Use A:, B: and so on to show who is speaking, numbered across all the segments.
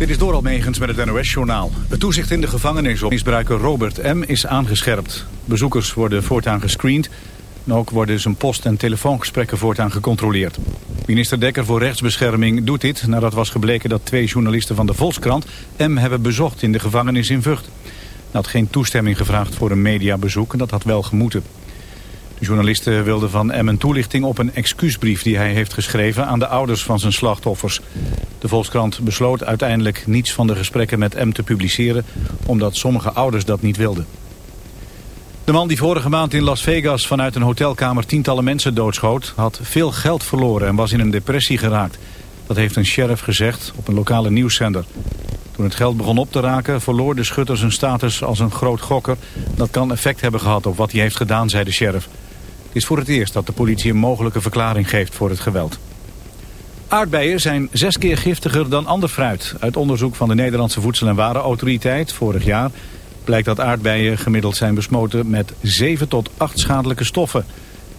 A: Dit is Doral Megens met het NOS-journaal. Het toezicht in de gevangenis op misbruiker Robert M. is aangescherpt. Bezoekers worden voortaan gescreend... en ook worden zijn post- en telefoongesprekken voortaan gecontroleerd. Minister Dekker voor Rechtsbescherming doet dit... nadat was gebleken dat twee journalisten van de Volkskrant... M. hebben bezocht in de gevangenis in Vught. Hij had geen toestemming gevraagd voor een mediabezoek... en dat had wel gemoeten. Journalisten wilden van M een toelichting op een excuusbrief die hij heeft geschreven aan de ouders van zijn slachtoffers. De Volkskrant besloot uiteindelijk niets van de gesprekken met M te publiceren, omdat sommige ouders dat niet wilden. De man die vorige maand in Las Vegas vanuit een hotelkamer tientallen mensen doodschoot, had veel geld verloren en was in een depressie geraakt. Dat heeft een sheriff gezegd op een lokale nieuwszender. Toen het geld begon op te raken, verloor de schutter zijn status als een groot gokker. Dat kan effect hebben gehad op wat hij heeft gedaan, zei de sheriff. Het is voor het eerst dat de politie een mogelijke verklaring geeft voor het geweld. Aardbeien zijn zes keer giftiger dan ander fruit. Uit onderzoek van de Nederlandse Voedsel- en Warenautoriteit vorig jaar... blijkt dat aardbeien gemiddeld zijn besmoten met 7 tot 8 schadelijke stoffen.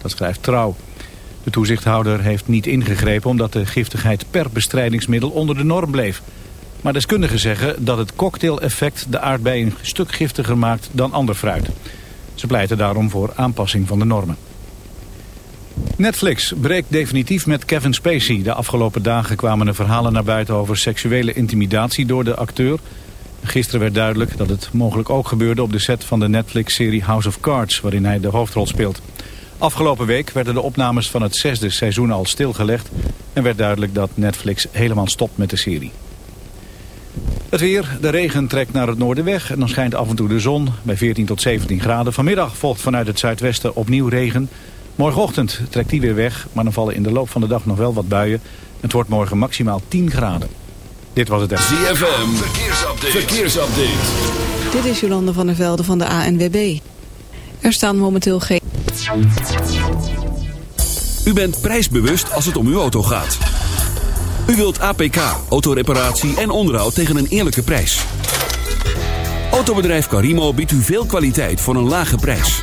A: Dat schrijft Trouw. De toezichthouder heeft niet ingegrepen omdat de giftigheid per bestrijdingsmiddel onder de norm bleef. Maar deskundigen zeggen dat het cocktaileffect de aardbeien een stuk giftiger maakt dan ander fruit. Ze pleiten daarom voor aanpassing van de normen. Netflix breekt definitief met Kevin Spacey. De afgelopen dagen kwamen er verhalen naar buiten over seksuele intimidatie door de acteur. Gisteren werd duidelijk dat het mogelijk ook gebeurde op de set van de Netflix-serie House of Cards, waarin hij de hoofdrol speelt. Afgelopen week werden de opnames van het zesde seizoen al stilgelegd en werd duidelijk dat Netflix helemaal stopt met de serie. Het weer, de regen trekt naar het noorden weg en dan schijnt af en toe de zon bij 14 tot 17 graden. Vanmiddag volgt vanuit het zuidwesten opnieuw regen. Morgenochtend trekt die weer weg, maar dan vallen in de loop van de dag nog wel wat buien. Het wordt morgen maximaal 10 graden. Dit was het
B: ZFM, verkeersupdate. verkeersupdate.
C: Dit is Jolande van der Velde van de ANWB. Er staan momenteel geen...
B: U bent prijsbewust als het om uw auto gaat. U wilt APK, autoreparatie en onderhoud tegen een eerlijke prijs. Autobedrijf Carimo biedt u veel kwaliteit voor een lage prijs.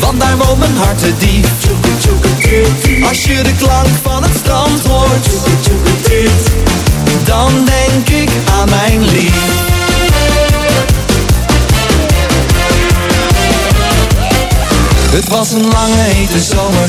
D: Want daar woont mijn hart te diep Als je de klank van het strand hoort. Dan denk ik aan mijn lief. Het was een lange hete zomer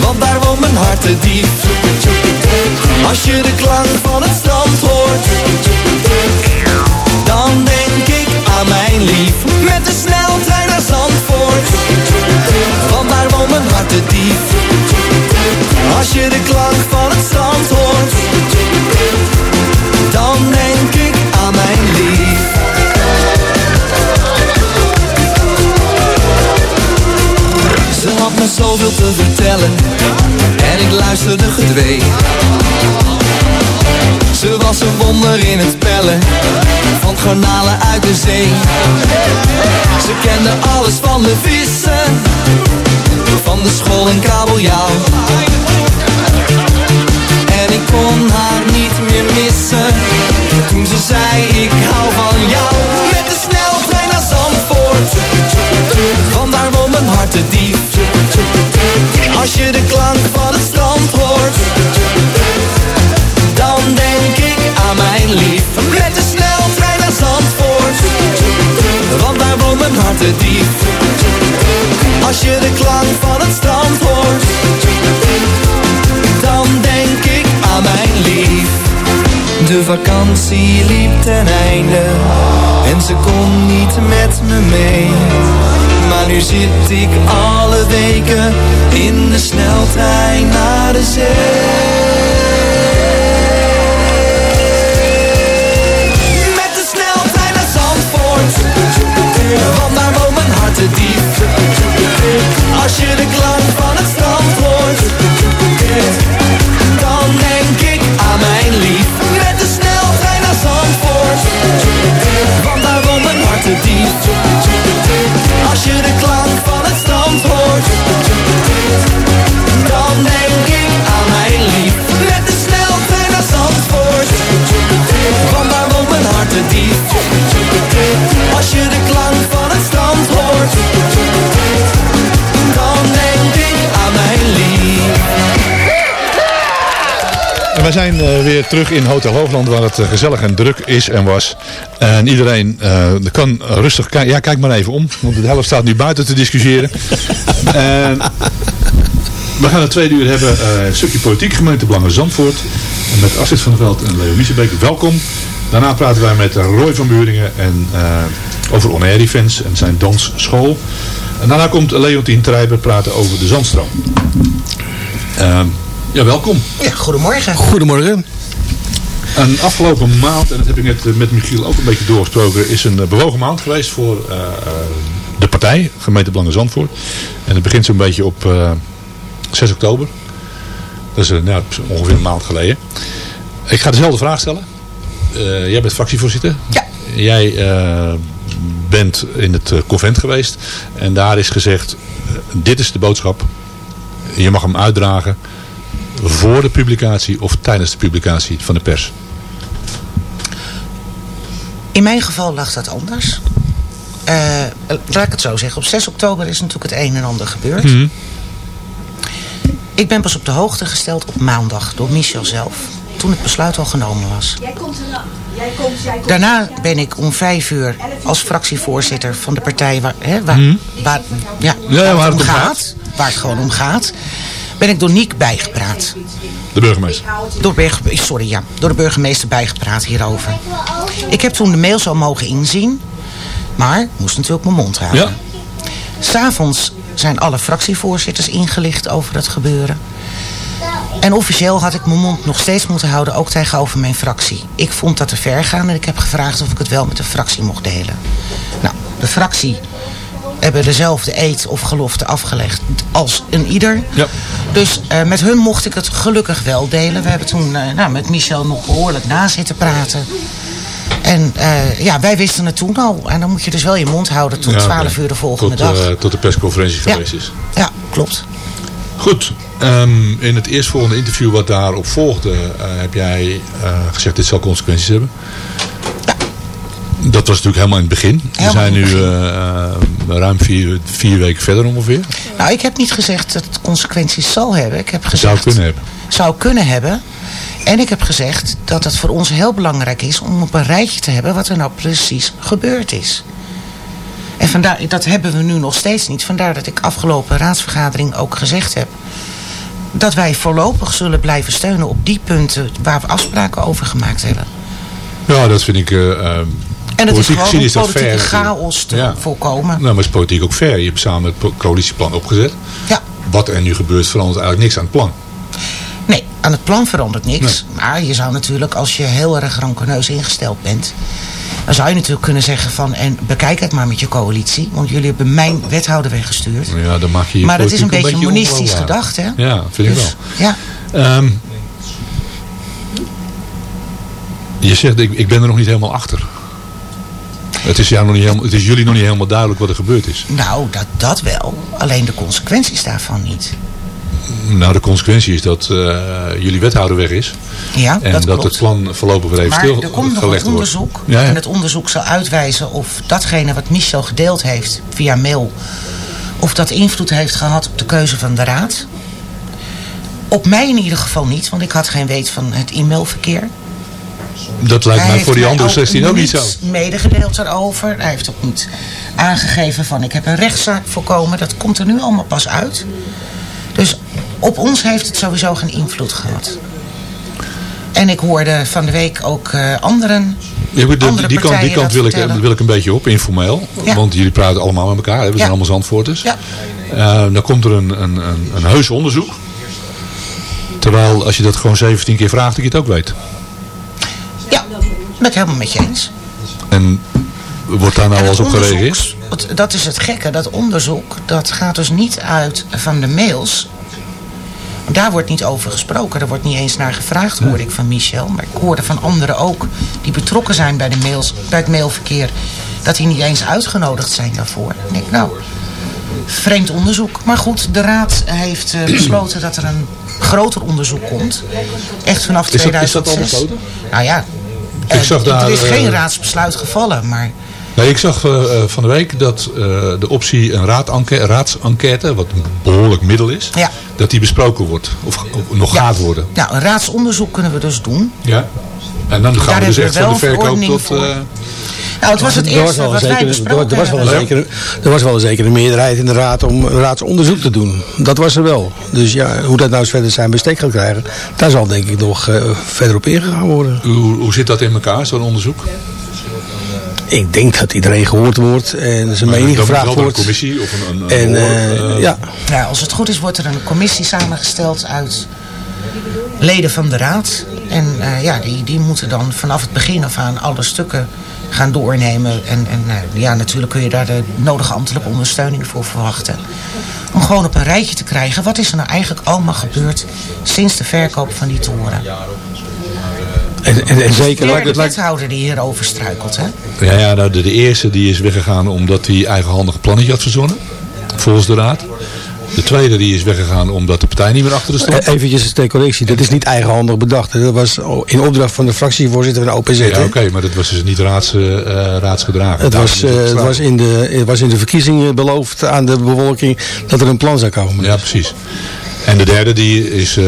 D: Want daar woont mijn hart te diep Als je de klank van het strand hoort Dan denk ik aan mijn lief. Met de sneltrein naar Zandvoort. Want daar woont mijn hart te diep Als je de klank van het strand hoort Dan denk ik aan mijn lief Zoveel te vertellen En ik luisterde gedwee Ze was een wonder in het pellen Van garnalen uit de zee Ze kende alles van de vissen van de school en kabeljauw. En ik kon haar niet meer missen, toen ze zei ik hou van jou. Met de sneltrein naar Zandvoort, want daar woont mijn hart te diep. Als je de klank van het strand hoort, dan denk ik aan mijn lief. Met de sneltrein naar Zandvoort, want daar woont mijn hart te diep. Als je de klank van het strand hoort, dan denk ik aan mijn lief. De vakantie liep ten einde en ze kon niet met me mee. Maar nu zit ik alle weken in de sneltrein naar de zee. Met de sneltrein naar Zandvoort, want daar woont mijn hart te diep. Als je de klank van het strand hoort,
E: wij zijn eh, weer terug in Hotel Hoogland waar het eh, gezellig en druk is en was. En iedereen eh, kan rustig kijken. Ja, kijk maar even om, want de helft staat nu buiten te discussiëren. en we gaan het tweede uur hebben een stukje politiek gemeente Belangen Zandvoort. En met Astrid van der Veld en Leo Miesebeek. Welkom. Daarna praten wij met Roy van Buringen en, over On Air Events en zijn dansschool. En daarna komt Leontien Trijber praten over de Zandstroom. Ja, welkom.
F: Ja, goedemorgen.
G: Goedemorgen.
E: Een afgelopen maand, en dat heb ik net eh, met Michiel ook een beetje doorgesproken, is een eh, bewogen maand geweest voor eh, eh, de partij, gemeente Belangen Zandvoort. En het begint zo'n beetje op eh, 6 oktober. Dat is eh, nou, ongeveer een maand geleden. Ik ga dezelfde vraag stellen. Eh, jij bent fractievoorzitter.
F: Ja.
E: Jij eh, bent in het convent geweest. En daar is gezegd, dit is de boodschap. Je mag hem uitdragen voor de publicatie of tijdens de publicatie van de pers.
F: In mijn geval lag dat anders. Eh, laat ik het zo zeggen. Op 6 oktober is natuurlijk het een en ander gebeurd.
E: Mhm.
F: Ik ben pas op de hoogte gesteld op maandag door Michel zelf. Toen het besluit al genomen was.
H: Jij komt Jij komt, jij komt.
F: Daarna ben ik om vijf uur als fractievoorzitter van de partij waar, hè, waar, waar, ja,
E: Mhm. Ja, waar het om
F: gaat, Waar het gewoon om gaat. Ben ik door Niek bijgepraat.
E: De burgemeester.
F: Door, sorry, ja, door de burgemeester bijgepraat hierover. Ik heb toen de mail zo mogen inzien. Maar moest natuurlijk mijn mond houden.
E: Ja.
F: S'avonds zijn alle fractievoorzitters ingelicht over het gebeuren. En officieel had ik mijn mond nog steeds moeten houden, ook tegenover mijn fractie. Ik vond dat te ver gaan en ik heb gevraagd of ik het wel met de fractie mocht delen. Nou, de fractie hebben dezelfde eed of gelofte afgelegd als een ieder.
E: Ja.
F: Dus eh, met hun mocht ik het gelukkig wel delen. We hebben toen eh, nou, met Michel nog behoorlijk na zitten praten. En eh, ja, wij wisten het toen al. En dan moet je dus wel je mond houden tot
E: Ja,
F: 12
E: oké.
F: uur de volgende
E: tot,
F: dag.
E: tot de persconferentie
F: Ja.
E: geweest is.
F: ja, klopt.
E: Goed. ehm, in het eerstvolgende interview wat daarop volgde, heb jij gezegd dit zal consequenties hebben. Dat was natuurlijk helemaal in het begin. We zijn nu eh, eh, ruim vier, vier weken verder ongeveer.
F: Nou, ik heb niet gezegd dat het consequenties zal hebben. Ik heb gezegd,
E: zou kunnen hebben.
F: zou kunnen hebben. En ik heb gezegd dat het voor ons heel belangrijk is om op een rijtje te hebben wat er nou precies gebeurd is. En vandaar, dat hebben we nu nog steeds niet. Vandaar dat ik afgelopen raadsvergadering ook gezegd heb dat wij voorlopig zullen blijven steunen op die punten waar we afspraken over gemaakt hebben.
E: Ja, dat vind ik... eh,
F: En het is
E: politiek
F: gewoon
E: gezien
F: om
E: is dat
F: politieke chaos te
E: Ja.
F: voorkomen.
E: Nou, maar het is politiek ook fair. Je hebt samen het coalitieplan opgezet.
F: Ja.
E: Wat er nu gebeurt verandert eigenlijk niks aan het plan.
F: Nee, aan het plan verandert niks. Maar je zou natuurlijk, als je heel erg rankeneus ingesteld bent... dan zou je natuurlijk kunnen zeggen van... en bekijk het maar met je coalitie. Want jullie hebben mijn wethouder weggestuurd.
E: Ja, dan maak je je
F: maar dat is een beetje monistisch
E: ongeloofwaardig.
F: gedacht, hè?
E: Ja, vind ik
F: Dus,
E: wel.
F: Ja,
E: Ehm, je zegt, ik, ik ben er nog niet helemaal achter. Het is, jou nog niet helemaal, het is jullie nog niet helemaal duidelijk wat er gebeurd is.
F: Nou, dat, dat wel. Alleen de consequenties daarvan niet.
E: Nou, de consequentie is dat eh, jullie wethouder weg is.
F: Ja,
E: En
F: dat
E: dat,
F: klopt.
E: het plan voorlopig weer even
F: Maar er komt nog
E: stilgelegd
F: een onderzoek.
E: Ja, ja.
F: En het onderzoek zal uitwijzen of datgene wat Michel gedeeld heeft via mail... of dat invloed heeft gehad op de keuze van de raad. Op mij in ieder geval niet, want ik had geen weet van het e-mailverkeer.
E: Dat lijkt
F: Hij
E: mij
F: heeft
E: voor die andere 16 ook niet zo.
F: niets medegedeeld erover. Hij heeft ook niet aangegeven van ik heb een rechtszaak voorkomen. Dat komt er nu allemaal pas uit. Dus op ons heeft het sowieso geen invloed gehad. En ik hoorde van de week ook eh, anderen.
E: Ja, goed, de-
F: andere
E: die, kant, die kant wil ik, wil ik een beetje op, informeel.
F: Ja.
E: Want jullie praten allemaal met elkaar, hè? we zijn
F: Ja.
E: allemaal Zandvoorters.
F: Ja.
E: Eh, dan komt er een, een, een, een heus onderzoek. Terwijl als je dat gewoon 17 keer vraagt, dat je het ook weet.
F: Ben ik helemaal met je eens.
E: En wordt daar nou
F: het
E: op gereageerd?
F: Dat is het gekke. Dat onderzoek dat gaat dus niet uit van de mails. Daar wordt niet over gesproken. Er wordt niet eens naar gevraagd, hoorde ik van Michel. Maar ik hoorde van anderen ook die betrokken zijn bij, de mails, bij het mailverkeer. Dat die niet eens uitgenodigd zijn daarvoor. Ik denk, nou, vreemd onderzoek. Maar goed, de raad heeft eh, besloten dat er een groter onderzoek komt. Echt vanaf
E: Is dat- is dat
F: 2006.
E: al besloten?
F: Nou ja,
E: Ik
F: eh,
E: zag daar,
F: er is geen
E: eh,
F: raadsbesluit gevallen, maar...
E: Nee, ik zag eh, van de week dat de optie een raadsenquête, raadsenquête, wat een behoorlijk middel is,
F: Ja.
E: dat die besproken wordt. Of, of nog
F: Ja.
E: gaat worden.
F: Nou, een raadsonderzoek kunnen we dus doen.
E: Ja. En dan gaan
F: Daar
E: we dus echt van de verkoop tot...
F: Nou, het was het
G: Er was
F: eerste
G: wel een
F: wat wij
G: zekere, er,
F: besproken
G: er was wel een zekere, er was wel een zekere meerderheid in de raad om een raadsonderzoek te doen. Dat was er wel. Dus ja, hoe dat nou eens verder zijn bestek gaat krijgen, daar zal denk ik nog eh, verder op ingegaan worden.
E: hoe, hoe zit dat in elkaar, zo'n onderzoek?
G: Ik denk dat iedereen gehoord wordt en zijn mening gevraagd
E: door een
G: wordt.
E: commissie of een, een,
G: En eh,
E: eh,
G: ja,
F: Ja, als het goed is wordt er een commissie samengesteld uit leden van de raad. En eh, ja, die, die moeten dan vanaf het begin af aan alle stukken gaan doornemen. En, en eh, ja, natuurlijk kun je daar de nodige ambtelijke ondersteuning voor verwachten. Om gewoon op een rijtje te krijgen, wat is er nou eigenlijk allemaal gebeurd sinds de verkoop van die toren.
G: en, en, en zeker.
F: De
G: het
F: wethouder die hierover struikelt, hè?
E: Ja, ja nou, de, de eerste die is weggegaan omdat hij eigenhandig plannetje had verzonnen. Volgens de raad. De tweede die is weggegaan omdat de partij niet meer achter de stond.
G: Eh, Eventjes ter correctie, dat is niet eigenhandig bedacht. Dat was in opdracht van de fractievoorzitter van OPZ.
E: Ja, oké, maar dat was dus niet raads, eh, eh, raadsgedragen.
G: Het was, eh, het,
E: gestraft.
G: was in de, het was in de verkiezingen beloofd aan de bevolking dat er een plan zou komen.
E: Ja, precies. En de derde die is eh,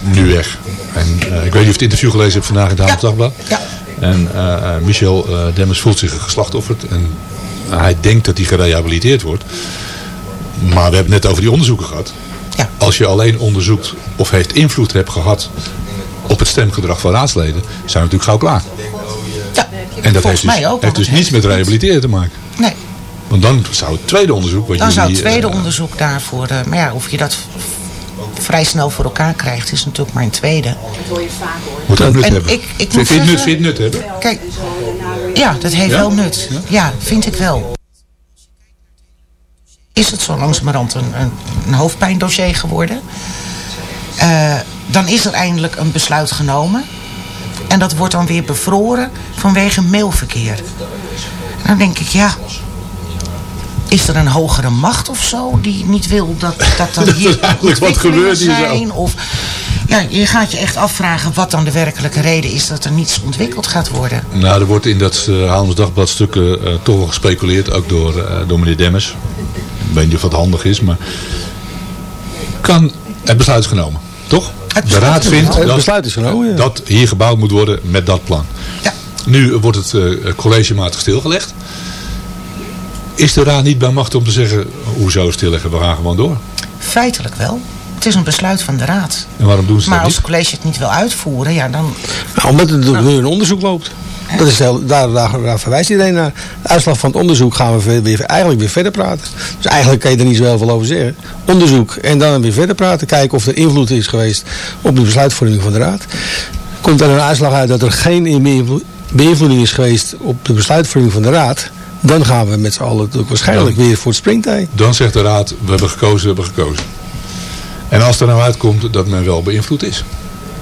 E: nu weg. En eh, ik weet niet of je het interview gelezen hebt vandaag in het Dagblad.
F: Ja.
E: En eh, eh, Michel eh, Demmers voelt zich geslachtofferd. En hij denkt dat hij gerehabiliteerd wordt. Maar we hebben het net over die onderzoeken gehad.
F: Ja.
E: Als je alleen onderzoekt of heeft invloed hebt gehad op het stemgedrag van raadsleden, zijn we natuurlijk gauw klaar.
F: Ja,
E: En dat
F: volgens
E: heeft dus,
F: mij ook.
E: heeft dus niets met rehabiliteren te maken.
F: Nee,
E: Want dan zou het tweede onderzoek... Wat
F: dan zou het tweede
E: eh,
F: onderzoek daarvoor... eh, maar ja, of je dat vrij snel voor elkaar krijgt, is natuurlijk maar een tweede.
E: Moet ook nut
F: En
E: hebben.
F: ik- ik
E: vind,
F: moet
E: vind, je het nut,
F: zeggen-
E: vind je het nut hebben?
F: Kijk, ja, dat heeft
E: Ja?
F: wel nut. Ja, vind ik wel. Is het zo langzamerhand een, een, een hoofdpijndossier geworden? Eh, dan is er eindelijk een besluit genomen. En dat wordt dan weer bevroren vanwege mailverkeer. En dan denk ik, ja... Is er een hogere macht of zo die niet wil dat, dat dan hier
E: er eigenlijk wat gebeurt hier zo.
F: Of, ja, je gaat je echt afvragen wat dan de werkelijke reden is dat er niets ontwikkeld gaat worden.
E: Nou, er wordt in dat uh, Haarlems Dagblad stukken eh, toch wel gespeculeerd, ook door, eh, door meneer Demmers. Ik weet niet of dat handig is, maar kan het besluit is genomen, toch?
F: Het
E: De raad vindt dat,
G: besluit is genomen, ja.
E: dat hier gebouwd moet worden met dat plan.
F: Ja.
E: Nu wordt het eh, collegematig stilgelegd. Is de raad niet bij macht om te zeggen, hoezo stilleggen, we gaan gewoon door?
F: Feitelijk wel. Het is een besluit van de raad.
E: En waarom doen ze
F: Maar
E: dat
F: als het college het niet wil uitvoeren, ja, dan...
G: Nou, omdat er nu een onderzoek loopt. Dat is heel, daar, daar, daar verwijst iedereen naar. De uitslag van het onderzoek gaan we weer, eigenlijk weer verder praten. Dus eigenlijk kan je er niet zo heel veel over zeggen. Onderzoek en dan weer verder praten. Kijken of er invloed is geweest op de besluitvorming van de raad. Komt er een uitslag uit dat er geen beïnvlo- beïnvloeding is geweest op de besluitvorming van de raad. Dan gaan we met z'n allen waarschijnlijk weer voor het springtij.
E: Dan zegt de raad, we hebben gekozen, we hebben gekozen. En als er nou uitkomt dat men wel beïnvloed is.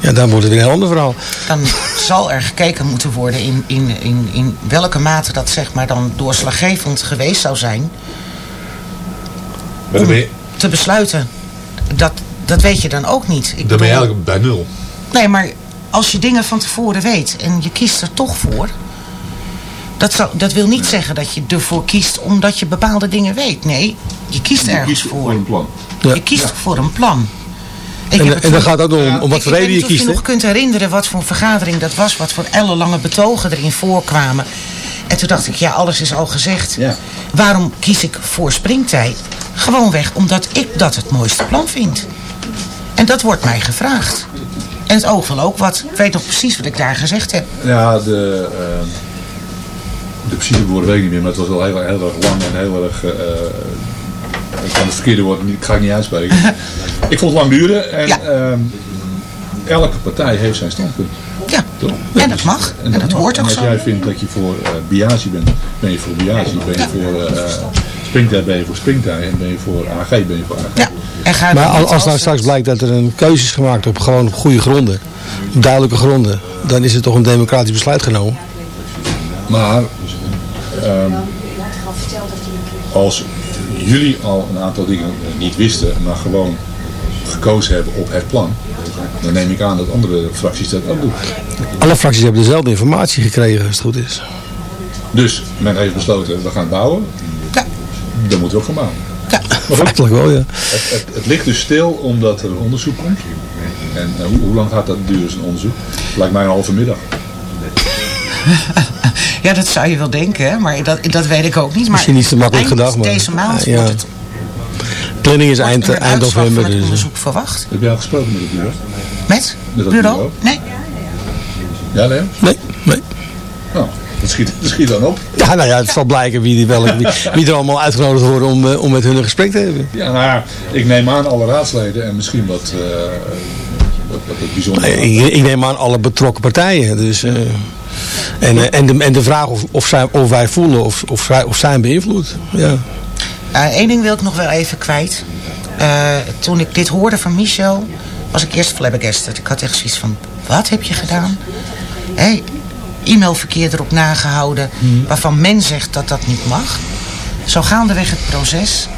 G: Ja, dan wordt het weer een ander verhaal.
F: dan zal er gekeken moeten worden in, in, in, in welke mate dat zeg maar dan doorslaggevend geweest zou zijn
E: Maar dan ben je,
F: te besluiten. Dat, dat weet je dan ook niet. Ik
E: dan ben je eigenlijk bij nul.
F: Nee, maar als je dingen van tevoren weet en je kiest er toch voor. Dat, zou, dat wil niet zeggen dat je ervoor kiest omdat je bepaalde dingen weet. Nee, je kiest ergens voor.
E: een plan.
G: Ja.
F: Je kiest voor een plan. Ik
G: En, en dan gaat het ook om, om wat
F: ik,
G: voor
F: ik
G: reden
F: weet
G: je
F: niet of
G: kiest.
F: je
G: hè?
F: nog kunt herinneren wat voor vergadering dat was. Wat voor ellenlange betogen erin voorkwamen. En toen dacht ik, ja, alles is al gezegd.
E: Ja.
F: Waarom kies ik voor springtijd? Gewoonweg omdat ik dat het mooiste plan vind. En dat wordt mij gevraagd. En het oog wil ook wat. Ik weet nog precies wat ik daar gezegd heb.
E: Ja, de, eh, de precieze woorden weet ik niet meer, maar het was wel heel, heel erg lang en heel erg... eh, ik kan het verkeerde woord niet, ik ga het niet uitspreken. ik vond het lang duren en
F: Ja.
E: ehm, elke partij heeft zijn standpunt.
F: Ja,
E: Toch?
F: en dat mag. En dat
E: mag.
F: hoort
E: En
F: ook
E: als
F: zo.
E: jij vindt dat je voor eh Biagi bent, ben je voor Biagi. Ben je voor eh springtij, ben je voor springtij. En ben je voor AG, ben je voor AG.
F: Ja, en ga
G: Maar als, als nou straks blijkt dat er een keuze is gemaakt op gewoon op goede gronden, op duidelijke gronden, dan is er toch een democratisch besluit genomen.
E: Maar ehm, als jullie al een aantal dingen niet wisten, maar gewoon gekozen hebben op het plan, dan neem ik aan dat andere fracties dat ook doen.
G: Alle fracties hebben dezelfde informatie gekregen, als het goed is.
E: Dus men heeft besloten, we gaan bouwen.
F: Ja.
E: Dan moeten we ook gaan bouwen.
F: Ja.
G: Feitelijk wel, ja.
E: Het, het, het ligt dus stil omdat er een onderzoek komt. En eh, hoe, hoe lang gaat dat duren, zo'n onderzoek? Lijkt mij een halve middag.
F: Ja, dat zou je wel denken, hè? maar dat, dat weet ik ook niet. Maar
G: Misschien niet te makkelijk gedacht, maar-
F: deze maand
G: Ja.
F: wordt het
G: Planning is eind,
F: een
G: eind november.
F: het
G: Dus.
F: onderzoek verwacht.
E: Heb jij al gesproken met het bureau?
F: Met?
E: Met dat
F: bureau? Nee.
E: Ja, nee?
G: Nee, nee.
E: Nou, dat schiet, dat schiet dan op.
G: Ja, nou ja, het zal blijken wie, die welke, wie, wie er allemaal uitgenodigd worden om, eh, om met hun een gesprek te hebben.
E: Ja, nou ja, ik neem aan alle raadsleden en misschien wat, eh wat, wat het bijzonder.
G: Nee, Ik, ik neem aan alle betrokken partijen. Dus, eh, en, eh, en, de, en de vraag of, of, zij, of wij voelen of, of, zij, of zijn beïnvloed. Ja.
F: Eén Eh, ding wil ik nog wel even kwijt. Eh, toen ik dit hoorde van Michel, was ik eerst flabbergasted. Ik had echt zoiets van, wat heb je gedaan? Hé, e-mailverkeer erop nagehouden, waarvan men zegt dat dat niet mag. Zo gaandeweg het proces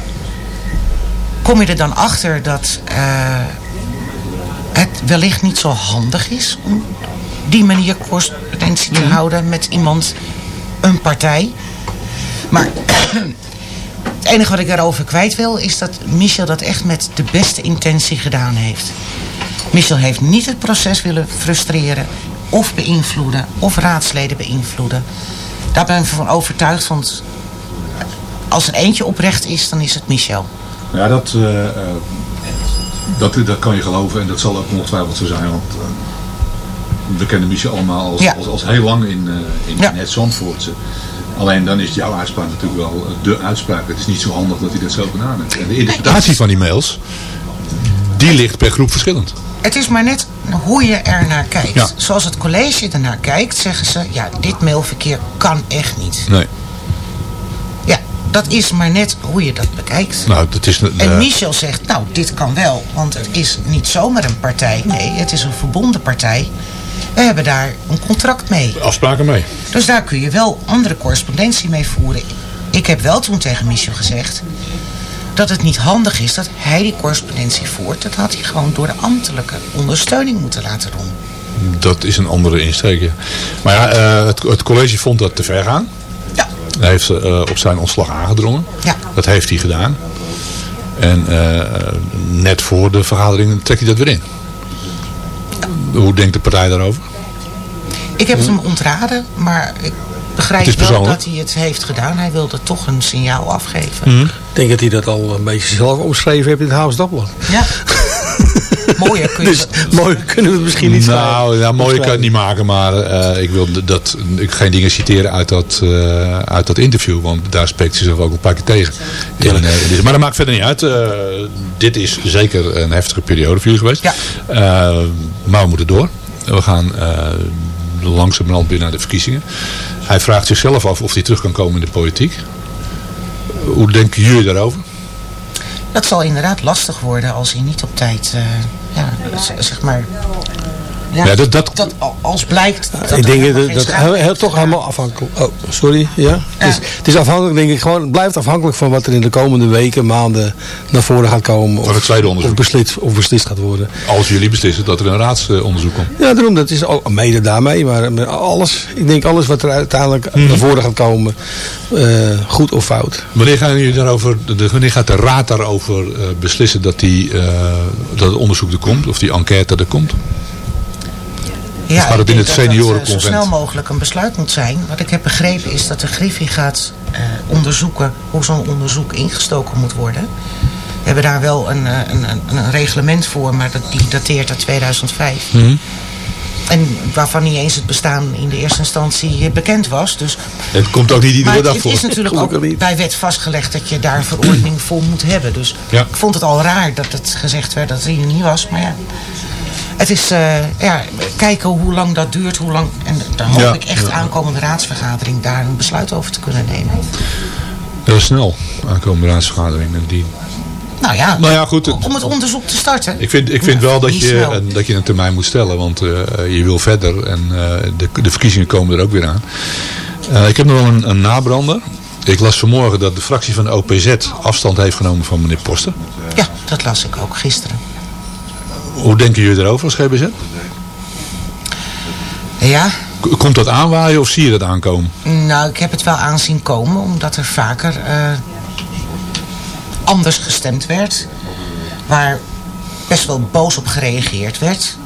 F: kom je er dan achter dat het wellicht niet zo handig is om die manier correspondentie te houden met iemand, een partij. Maar het enige wat ik daarover kwijt wil is dat Michel dat echt met de beste intentie gedaan heeft. Michel heeft niet het proces willen frustreren of beïnvloeden of raadsleden beïnvloeden. Daar ben ik van overtuigd, want als er eentje oprecht is, dan is het Michel.
E: Ja, dat, eh, eh, dat, dat kan je geloven en dat zal ook ongetwijfeld zo zijn. Want eh, we kennen Michel allemaal als,
F: Ja.
E: als, als heel lang in, eh, in,
F: Ja.
E: in het Zandvoortse. Alleen dan is jouw uitspraak natuurlijk wel eh, de uitspraak. Het is niet zo handig dat hij dat zo gedaan heeft. En de interpretatie van die mails, die ligt per groep verschillend.
F: Het is maar net hoe je er naar kijkt.
E: Ja.
F: Zoals het college ernaar kijkt, zeggen ze... ja, dit mailverkeer kan echt niet.
E: Nee.
F: Ja, dat is maar net hoe je dat bekijkt.
E: Nou, dat is...
F: En Michel zegt, nou, dit kan wel. Want het is niet zomaar een partij. Nee, het is een verbonden partij. We hebben daar een contract mee.
E: afspraken mee.
F: Dus daar kun je wel andere correspondentie mee voeren. Ik heb wel toen tegen Michel gezegd... dat het niet handig is dat hij die correspondentie voert. Dat had hij gewoon door de ambtelijke ondersteuning moeten laten doen.
E: Dat is een andere insteek, ja. Maar ja, eh, het, het college vond dat te ver gaan.
F: Ja.
E: Hij heeft eh, op zijn ontslag aangedrongen.
F: Ja.
E: Dat heeft hij gedaan. En eh, net voor de vergadering trekt hij dat weer in. Hoe denkt de partij daarover?
F: Ik heb het hem ontraden, maar ik begrijp wel dat hij het heeft gedaan. Hij wilde toch een signaal afgeven.
G: Ik denk dat hij dat al een beetje zelf omschreven heeft in het Dagblad.
F: Ja. Mooier kun je
G: Dus kunnen we het misschien niet.
E: Nou, ja, mooi kan je het niet maken, maar eh, ik wil dat, ik geen dingen citeren uit dat, eh, uit dat interview, want daar spreekt ze zelf ook een paar keer tegen. In, eh, maar dat maakt verder niet uit. Eh, dit is zeker een heftige periode voor jullie geweest.
F: Ja.
E: Maar we moeten door. We gaan eh langzamerhand weer naar de verkiezingen. Hij vraagt zichzelf af of hij terug kan komen in de politiek. Hoe denken jullie daarover?
F: Dat zal inderdaad lastig worden als hij niet op tijd, eh, ja, zeg maar, Ja,
E: Ja, dat- dat-
F: als blijkt dat
G: ik denk
F: helemaal
G: dat dat
F: schade
G: heel, toch helemaal afhankelijk. Oh, sorry. Ja. Het, is, het is afhankelijk, denk ik, gewoon. Het blijft afhankelijk van wat er in de komende weken, maanden naar voren gaat komen.
E: Van het onderzoek.
G: Of beslist, of beslist gaat worden.
E: Als jullie beslissen dat er een raadsonderzoek komt.
G: Ja, daarom, dat is ook mede daarmee. Maar alles, ik denk alles wat er uiteindelijk
E: Mhm.
G: naar voren gaat komen, eh, goed of fout.
E: Wanneer, gaan jullie daarover, de, wanneer gaat de raad daarover eh, beslissen dat, die, eh, dat het onderzoek er komt? Of die enquête er komt?
F: Ja,
E: gaat het
F: ik
E: in het
F: dat dat,
E: seniorenconvent?
F: eh, zo snel mogelijk een besluit moet zijn. Wat ik heb begrepen is dat de Griffie gaat eh, onderzoeken hoe zo'n onderzoek ingestoken moet worden. We hebben daar wel een, eh, een, een, een reglement voor, maar dat, die dateert uit 2005.
E: Mhm.
F: En waarvan niet eens het bestaan in de eerste instantie eh, bekend was. Dus,
E: Het komt ook niet iedere
F: maar
E: dag
F: het
E: voor.
F: is natuurlijk ook bij wet vastgelegd dat je daar een verordening voor moet hebben. Dus
E: Ja.
F: ik vond het al raar dat het gezegd werd dat het hier niet was. Maar ja, het is eh, ja, kijken hoe lang dat duurt. Hoe lang, en dan hoop
E: Ja.
F: ik echt aankomende raadsvergadering daar een besluit over te kunnen nemen.
E: Heel snel aankomende raadsvergadering. Die...
F: Nou ja,
E: Nou ja, goed. het-
F: om het onderzoek te starten.
E: Ik vind, ik vind wel dat je, een, dat je een termijn moet stellen, want eh, je wil verder en eh, de, de verkiezingen komen er ook weer aan. Eh, ik heb nog wel een, een nabrander. Ik las vanmorgen dat de fractie van de OPZ afstand heeft genomen van meneer Poster.
F: Ja, dat las ik ook gisteren.
E: Hoe denken jullie erover als GBZ?
F: Ja,
E: Komt dat aanwaaien of zie je dat aankomen?
F: nou ik heb het wel aanzien komen. Omdat er vaker eh, anders gestemd werd. Waar best wel boos op gereageerd werd.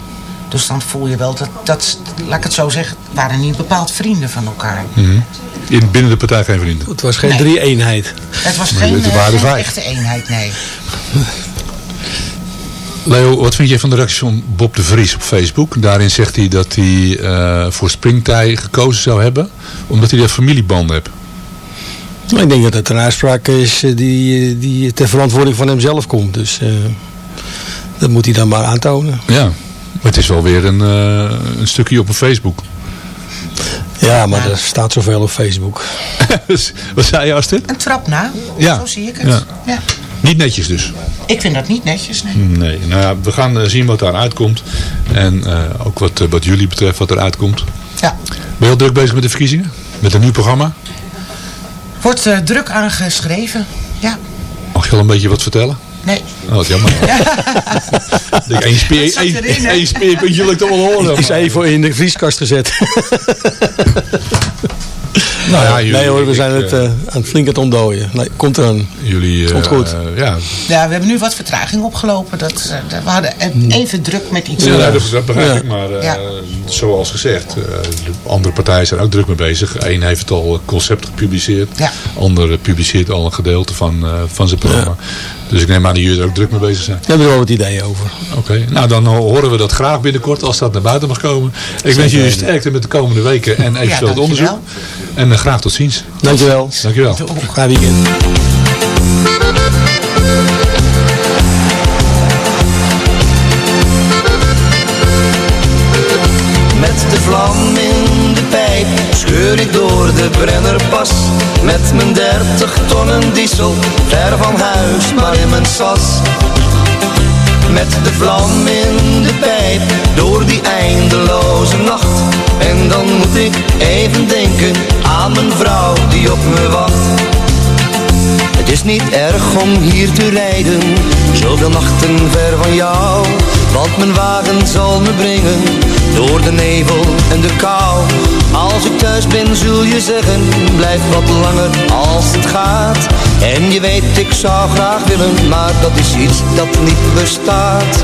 F: Dus dan voel je wel dat, dat laat ik het zo zeggen, waren niet bepaald vrienden van elkaar.
E: Mhm. In, binnen de partij geen vrienden.
G: Het was geen
F: Nee.
G: drie-eenheid.
F: Het was
E: Maar
F: geen,
E: het
F: eh, geen echte eenheid, nee.
E: Leo, wat vind jij van de reactie van Bob de Vries op Facebook? Daarin zegt hij dat hij eh, voor springtij gekozen zou hebben, omdat hij daar familiebanden heeft.
G: Maar ik denk dat het een uitspraak is eh, die, die ter verantwoording van hemzelf komt. Dus eh, dat moet hij dan maar aantonen.
E: Ja, maar het is wel weer een, eh, een stukje op een Facebook.
G: Ja, maar er staat zoveel op Facebook.
E: Wat zei je Astrid?
F: Een trap na,
E: Ja.
F: zo zie ik het.
E: Ja.
F: Ja.
E: Niet netjes dus.
F: Ik vind dat niet netjes, nee.
E: Nee, nou ja, we gaan eh, zien wat daar uitkomt. En eh, ook wat, eh, wat jullie betreft wat er uitkomt.
F: Ja.
E: Ben je heel druk bezig met de verkiezingen? Met een nieuw programma?
F: Wordt eh, druk aangeschreven, ja.
E: Mag je al een beetje wat vertellen?
F: Nee.
E: Oh, wat jammer. Ik denk, één speer,
F: Dat
E: één,
F: erin, hè?
E: één speerpuntje lukt toch wel horen.
G: Is even in de vrieskast gezet.
E: Nou ja, jullie,
G: nee hoor, we
E: ik,
G: zijn het
E: eh,
G: eh, aan het flink aan het ontdooien. Nee, komt eraan.
E: Jullie, eh,
G: Komt goed.
E: ja,
F: Ja, we hebben nu wat vertraging opgelopen. Dat, eh, dat- we hadden e- even druk met iets
E: Ja, dat, dat begrijp
G: Ja.
E: ik. Maar eh,
F: Ja.
E: zoals gezegd, eh, de andere partijen zijn ook druk mee bezig. Eén heeft al een concept gepubliceerd.
F: Ja.
E: Ander publiceert al een gedeelte van, eh, van zijn programma. Dus ik neem aan dat jullie er ook druk mee bezig zijn.
G: Daar hebben we wel wat ideeën over.
E: Oké, nou dan horen we dat graag binnenkort als dat naar buiten mag komen. Ik wens jullie sterkte met de komende weken en eventueel het onderzoek. En eh, graag tot ziens.
G: Dankjewel.
E: Dankjewel.
G: Ga weekend.
I: Met de vlam in de pijp scheur ik door de Brennerpas. Met mijn 30 tonnen diesel, ver van huis, maar in mijn sas. Met de vlam in de pijp, door die eindeloze nacht. En dan moet ik even denken aan mijn vrouw die op me wacht. Het is niet erg om hier te rijden, zoveel nachten ver van jou. Want mijn wagen zal me brengen, door de nevel en de kou. Als ik thuis ben zul je zeggen, blijf wat langer als het gaat. En je weet ik zou graag willen, maar dat is iets dat niet bestaat.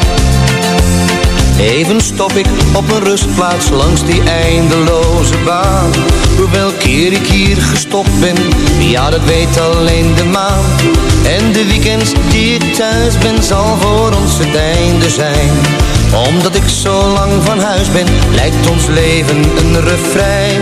I: Even stop ik op een rustplaats langs die eindeloze baan. Hoewel keer ik hier gestopt ben, ja dat weet alleen de maan. En de weekends die ik thuis ben, zal voor ons het einde zijn. Omdat ik zo lang van huis ben, lijkt ons leven een refrein.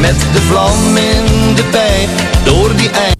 I: Met de vlam in de pijp, door die eind.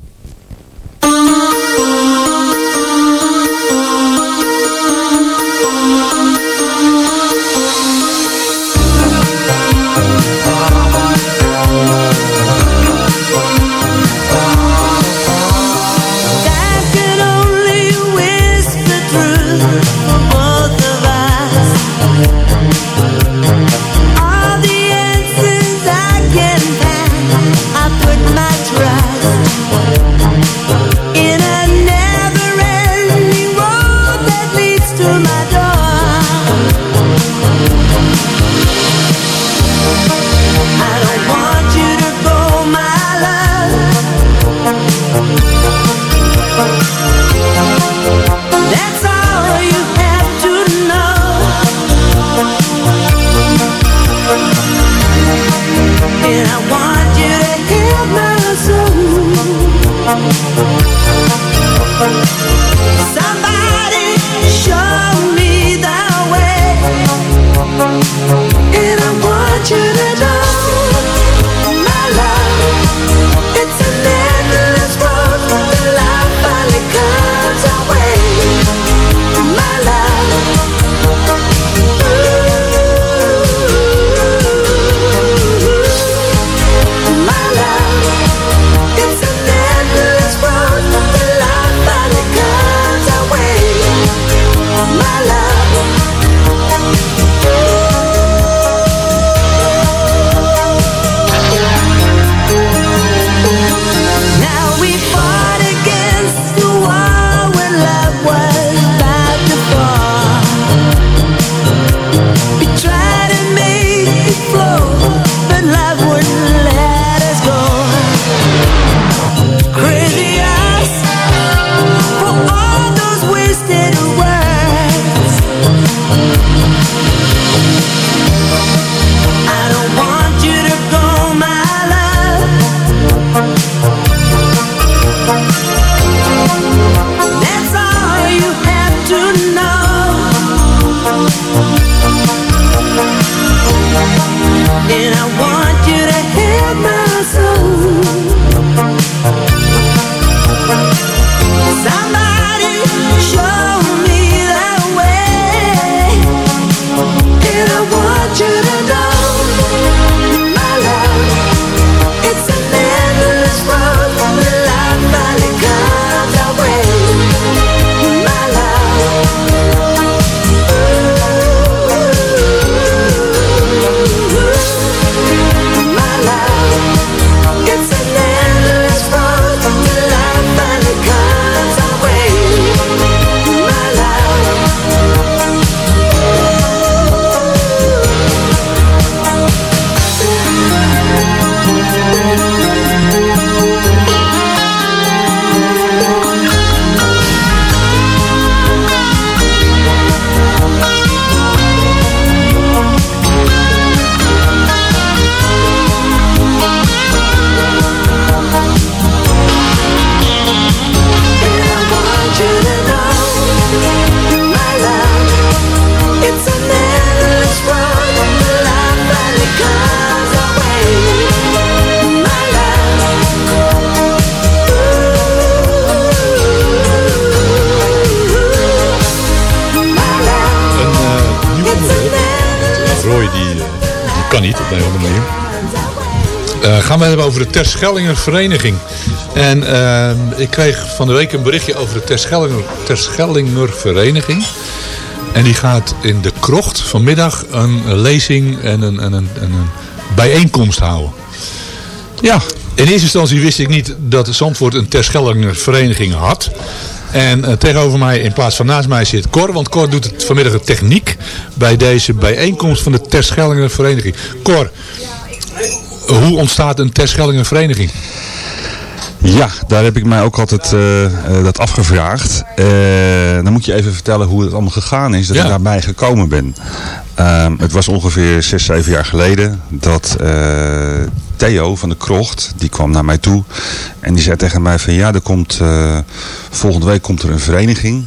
E: Eh, gaan we het hebben over de Terschellinger Vereniging. En eh, ik kreeg van de week een berichtje over de Terschellinger, Terschellinger Vereniging. En die gaat in de krocht vanmiddag een lezing en een, en een, en een bijeenkomst houden. Ja, in eerste instantie wist ik niet dat Zandvoort een Terschellinger Vereniging had. En eh, tegenover mij, in plaats van naast mij, zit Cor. Want Cor doet het vanmiddag de techniek bij deze bijeenkomst van de Terschellinger Vereniging. Cor, hoe ontstaat een Terschellinger Vereniging?
J: Ja, daar heb ik mij ook altijd eh, eh, dat afgevraagd. Eh, dan moet je even vertellen hoe het allemaal gegaan is, dat
E: Ja.
J: ik daarbij gekomen ben. Ehm, het was ongeveer 6, 7 jaar geleden dat Theo van de Krocht, die kwam naar mij toe. En die zei tegen mij van ja, er komt, volgende week komt er een vereniging.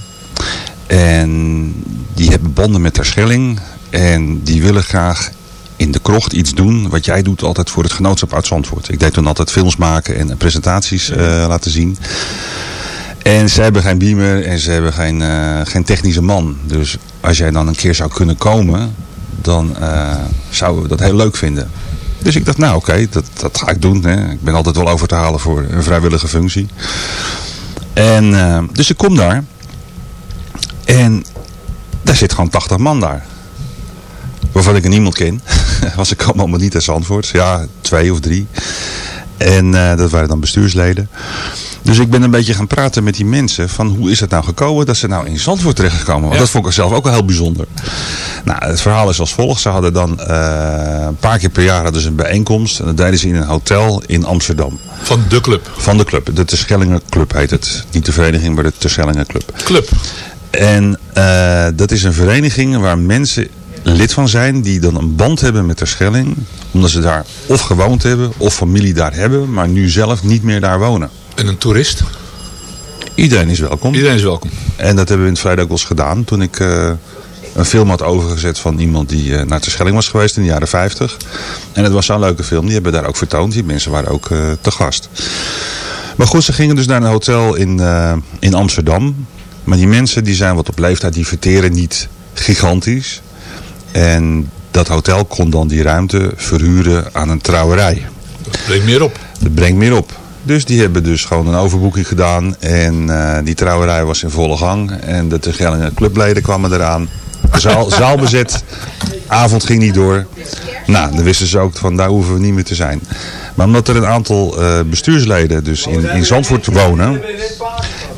J: En die hebben banden met Terschelling. En die willen graag in de krocht iets doen wat jij doet altijd voor het genootschap uit Zandvoort. Ik deed toen altijd films maken en presentaties eh, laten zien. En ze hebben geen beamer en ze hebben geen, eh, geen technische man. Dus als jij dan een keer zou kunnen komen, dan eh, zouden we dat heel leuk vinden. Dus ik dacht, nou oké, dat, dat ga ik doen. Hè. Ik ben altijd wel over te halen voor een vrijwillige functie. En, dus ik kom daar. En daar zit gewoon 80 man daar. Waarvan ik er niemand ken. Ze komen allemaal niet uit Zandvoort. Ja, twee of drie. En eh, dat waren dan bestuursleden. Dus ik ben een beetje gaan praten met die mensen van hoe is het nou gekomen dat ze nou in Zandvoort terechtgekomen. Want dat vond ik zelf ook wel heel bijzonder. Nou, het verhaal is als volgt. Ze hadden dan eh, een paar keer per jaar hadden ze een bijeenkomst. En dat deden ze in een hotel in Amsterdam.
E: Van de club?
J: Van de club. De Terschellinger Club heet het. Niet de vereniging, maar de Terschellinger Club.
E: Club.
J: En eh, dat is een vereniging waar mensen lid van zijn die dan een band hebben met Terschelling. Omdat ze daar of gewoond hebben of familie daar hebben, maar nu zelf niet meer daar wonen.
E: En een toerist?
J: Iedereen is welkom.
E: Iedereen is welkom.
J: En dat hebben we in het ook wel eens gedaan. Toen ik eh, een film had overgezet van iemand die eh, naar Terschelling was geweest in de jaren 50. En het was zo'n leuke film. Die hebben we daar ook vertoond. Die mensen waren ook eh, te gast. Maar goed, ze gingen dus naar een hotel in, in Amsterdam. Maar die mensen die zijn wat op leeftijd. Die verteren niet gigantisch. En dat hotel kon dan die ruimte verhuren aan een trouwerij.
E: Dat brengt meer op.
J: Dat brengt meer op. Dus die hebben dus gewoon een overboeking gedaan. En eh, die trouwerij was in volle gang. En de Terschellingen clubleden kwamen eraan. Zaal, zaal bezet. Avond ging niet door. Nou, dan wisten ze ook van daar hoeven we niet meer te zijn. Maar omdat er een aantal eh, bestuursleden dus in, in Zandvoort wonen...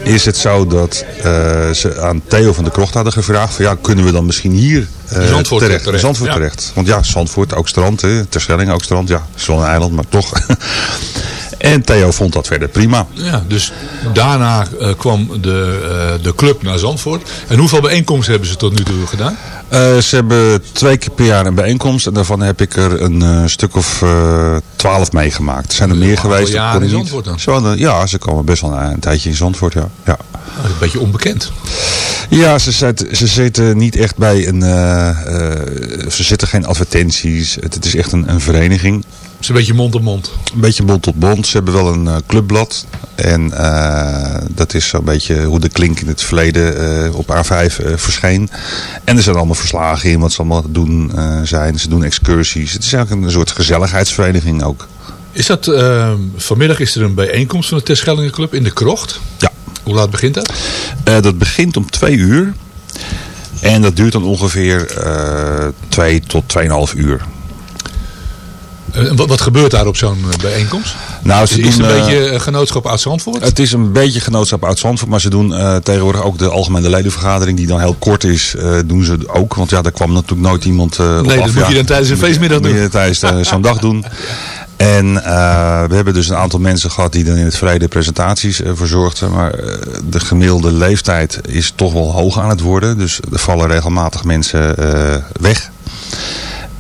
J: is het zo dat eh, ze aan Theo van de Krocht hadden gevraagd... Van, ja, kunnen we dan misschien hier
E: In Zandvoort
J: terecht?
E: terecht,
J: Zandvoort
E: ja.
J: terecht. Want ja, Zandvoort ook strand, hè. Terschelling ook strand. Ja, het is wel een eiland, maar toch. en Theo vond dat verder prima.
E: Ja, dus daarna eh, kwam de, eh, de club naar Zandvoort. En hoeveel bijeenkomsten hebben ze tot nu toe gedaan?
J: Eh, ze hebben twee keer per jaar een bijeenkomst. En daarvan heb ik er een stuk of twaalf meegemaakt. Er zijn er meer geweest. ik
E: in. Zandvoort dan?
J: Hadden- ja, ze komen best wel een, een tijdje in Zandvoort, ja. ja.
E: Dat is een beetje onbekend.
J: Ja, ze, zit- ze zitten niet echt bij een... ze zitten geen advertenties. Het, het is echt een, een vereniging.
E: Is een beetje mond op mond.
J: Een beetje mond tot mond. Ze hebben wel een eh, clubblad. En eh, dat is zo'n beetje hoe de klink in het verleden eh, op A5 eh, verscheen. En er zijn allemaal verslagen in wat ze allemaal doen zijn. Ze doen excursies. Het is eigenlijk een soort gezelligheidsvereniging ook.
E: Is dat, eh, vanmiddag is er een bijeenkomst van de Terschellingen Club in de Krocht.
J: Ja.
E: Hoe laat begint dat?
J: Dat begint om twee uur. En dat duurt dan ongeveer twee tot tweeënhalf uur.
E: Eh, wat, wat gebeurt daar op zo'n eh, bijeenkomst?
J: Nou, ze
E: is het
J: doen,
E: een
J: eh,
E: beetje genootschap uit Zandvoort?
J: Het is een beetje genootschap uit Zandvoort, maar ze doen tegenwoordig ook de algemene ledenvergadering, die dan heel kort is, doen ze ook. Want ja, daar kwam natuurlijk nooit iemand eh op
E: Nee, dat
J: af.
E: moet
J: Ja,
E: je dan tijdens een feestmiddag
J: moet je
E: doen.
J: tijdens zo'n dag doen. En we hebben dus een aantal mensen gehad die dan in het verleden presentaties verzorgden. Maar de gemiddelde leeftijd is toch wel hoog aan het worden. Dus er vallen regelmatig mensen weg.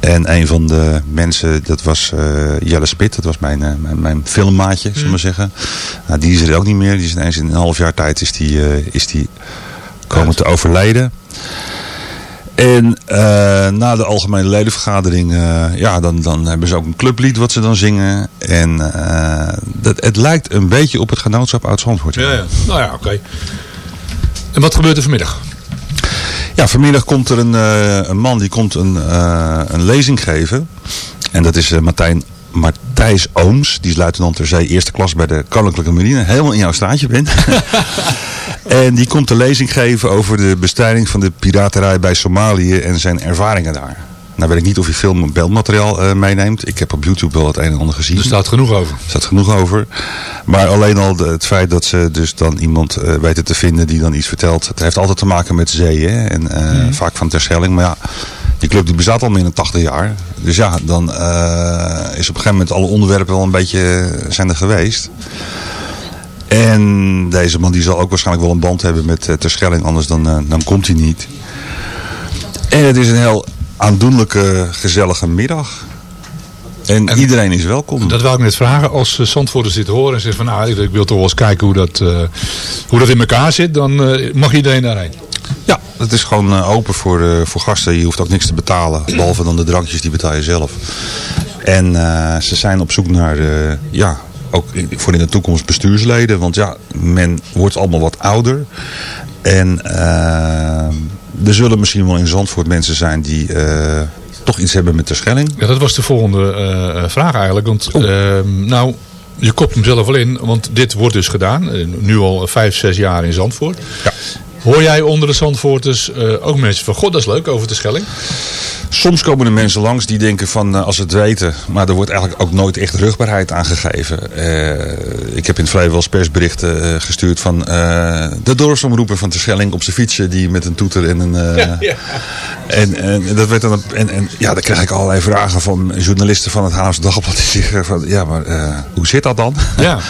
J: En een van de mensen, dat was eh, Jelle Spit, dat was mijn, eh, mijn, mijn filmmaatje, zullen we maar zeggen. Nou, die is er ook niet meer. Die is ineens in een half jaar tijd is die, eh, is die komen te overlijden. En na de algemene ledenvergadering, ja, dan, dan hebben ze ook een clublied wat ze dan zingen. En dat, het lijkt een beetje op het genootschap uit Zandvoort.
E: Ja, ja. Nou ja, oké. En wat gebeurt er vanmiddag?
J: Ja, vanmiddag komt er een, eh, een man die komt een, eh, een lezing geven. En dat is eh, Martijn, Matthijs Ooms. Die is luitenant ter zee eerste klas bij de Koninklijke Marine. Helemaal in jouw straatje bent. en die komt een lezing geven over de bestrijding van de piraterij bij Somalië en zijn ervaringen daar. Nou weet ik niet of hij film- en beeldmateriaal eh, meeneemt. Ik heb op YouTube wel het een en ander gezien.
E: Er staat genoeg over.
J: Er staat genoeg over. Maar alleen al de- het feit dat ze dus dan iemand eh, weten te vinden die dan iets vertelt. Het heeft altijd te maken met zee. Hè? En eh, vaak van Terschelling. Maar ja, die club die bestaat al meer dan 80 jaar. Dus ja, dan is op een gegeven moment alle onderwerpen wel een beetje zijn er geweest. En deze man die zal ook waarschijnlijk wel een band hebben met uh, Terschelling. Anders dan, dan komt hij niet. En het is een heel aandoenlijke, gezellige middag. En, iedereen is welkom.
E: Dat wil ik net vragen. Als uh, Zandvoorters dit horen en zeggen van nou, ik, wil toch wel eens kijken hoe dat, eh, hoe dat in elkaar zit. Dan eh, mag iedereen daarheen.
J: Ja, het is gewoon eh, open voor, eh, voor gasten. Je hoeft ook niks te betalen. Behalve dan de drankjes, die betaal je zelf. En eh, ze zijn op zoek naar, eh, ja, ook voor in de toekomst bestuursleden. Want ja, men wordt allemaal wat ouder. En eh, er zullen misschien wel in Zandvoort mensen zijn die eh, toch iets hebben met de Schelling.
E: Ja, dat was de volgende eh, vraag eigenlijk. Want ehm, nou, je kopt hem zelf al in. Want dit wordt dus gedaan. eh, nu al vijf, zes jaar in Zandvoort. Hoor jij onder de Zandvoorters eh, ook mensen van... God, dat is leuk over de Schelling?
J: Soms komen er mensen langs die denken van eh, als ze het weten, maar er wordt eigenlijk ook nooit echt rugbaarheid aan gegeven. Eh, ik heb in het verleden wel eens persberichten gestuurd van de dorpsomroeper van Terschelling op zijn fietsje die met een toeter en een... eh, en, en dat werd dan, en, en ja, dan krijg ik allerlei vragen van journalisten van het Haams Dagblad die zeggen van ja, maar hoe zit dat dan?
E: Ja.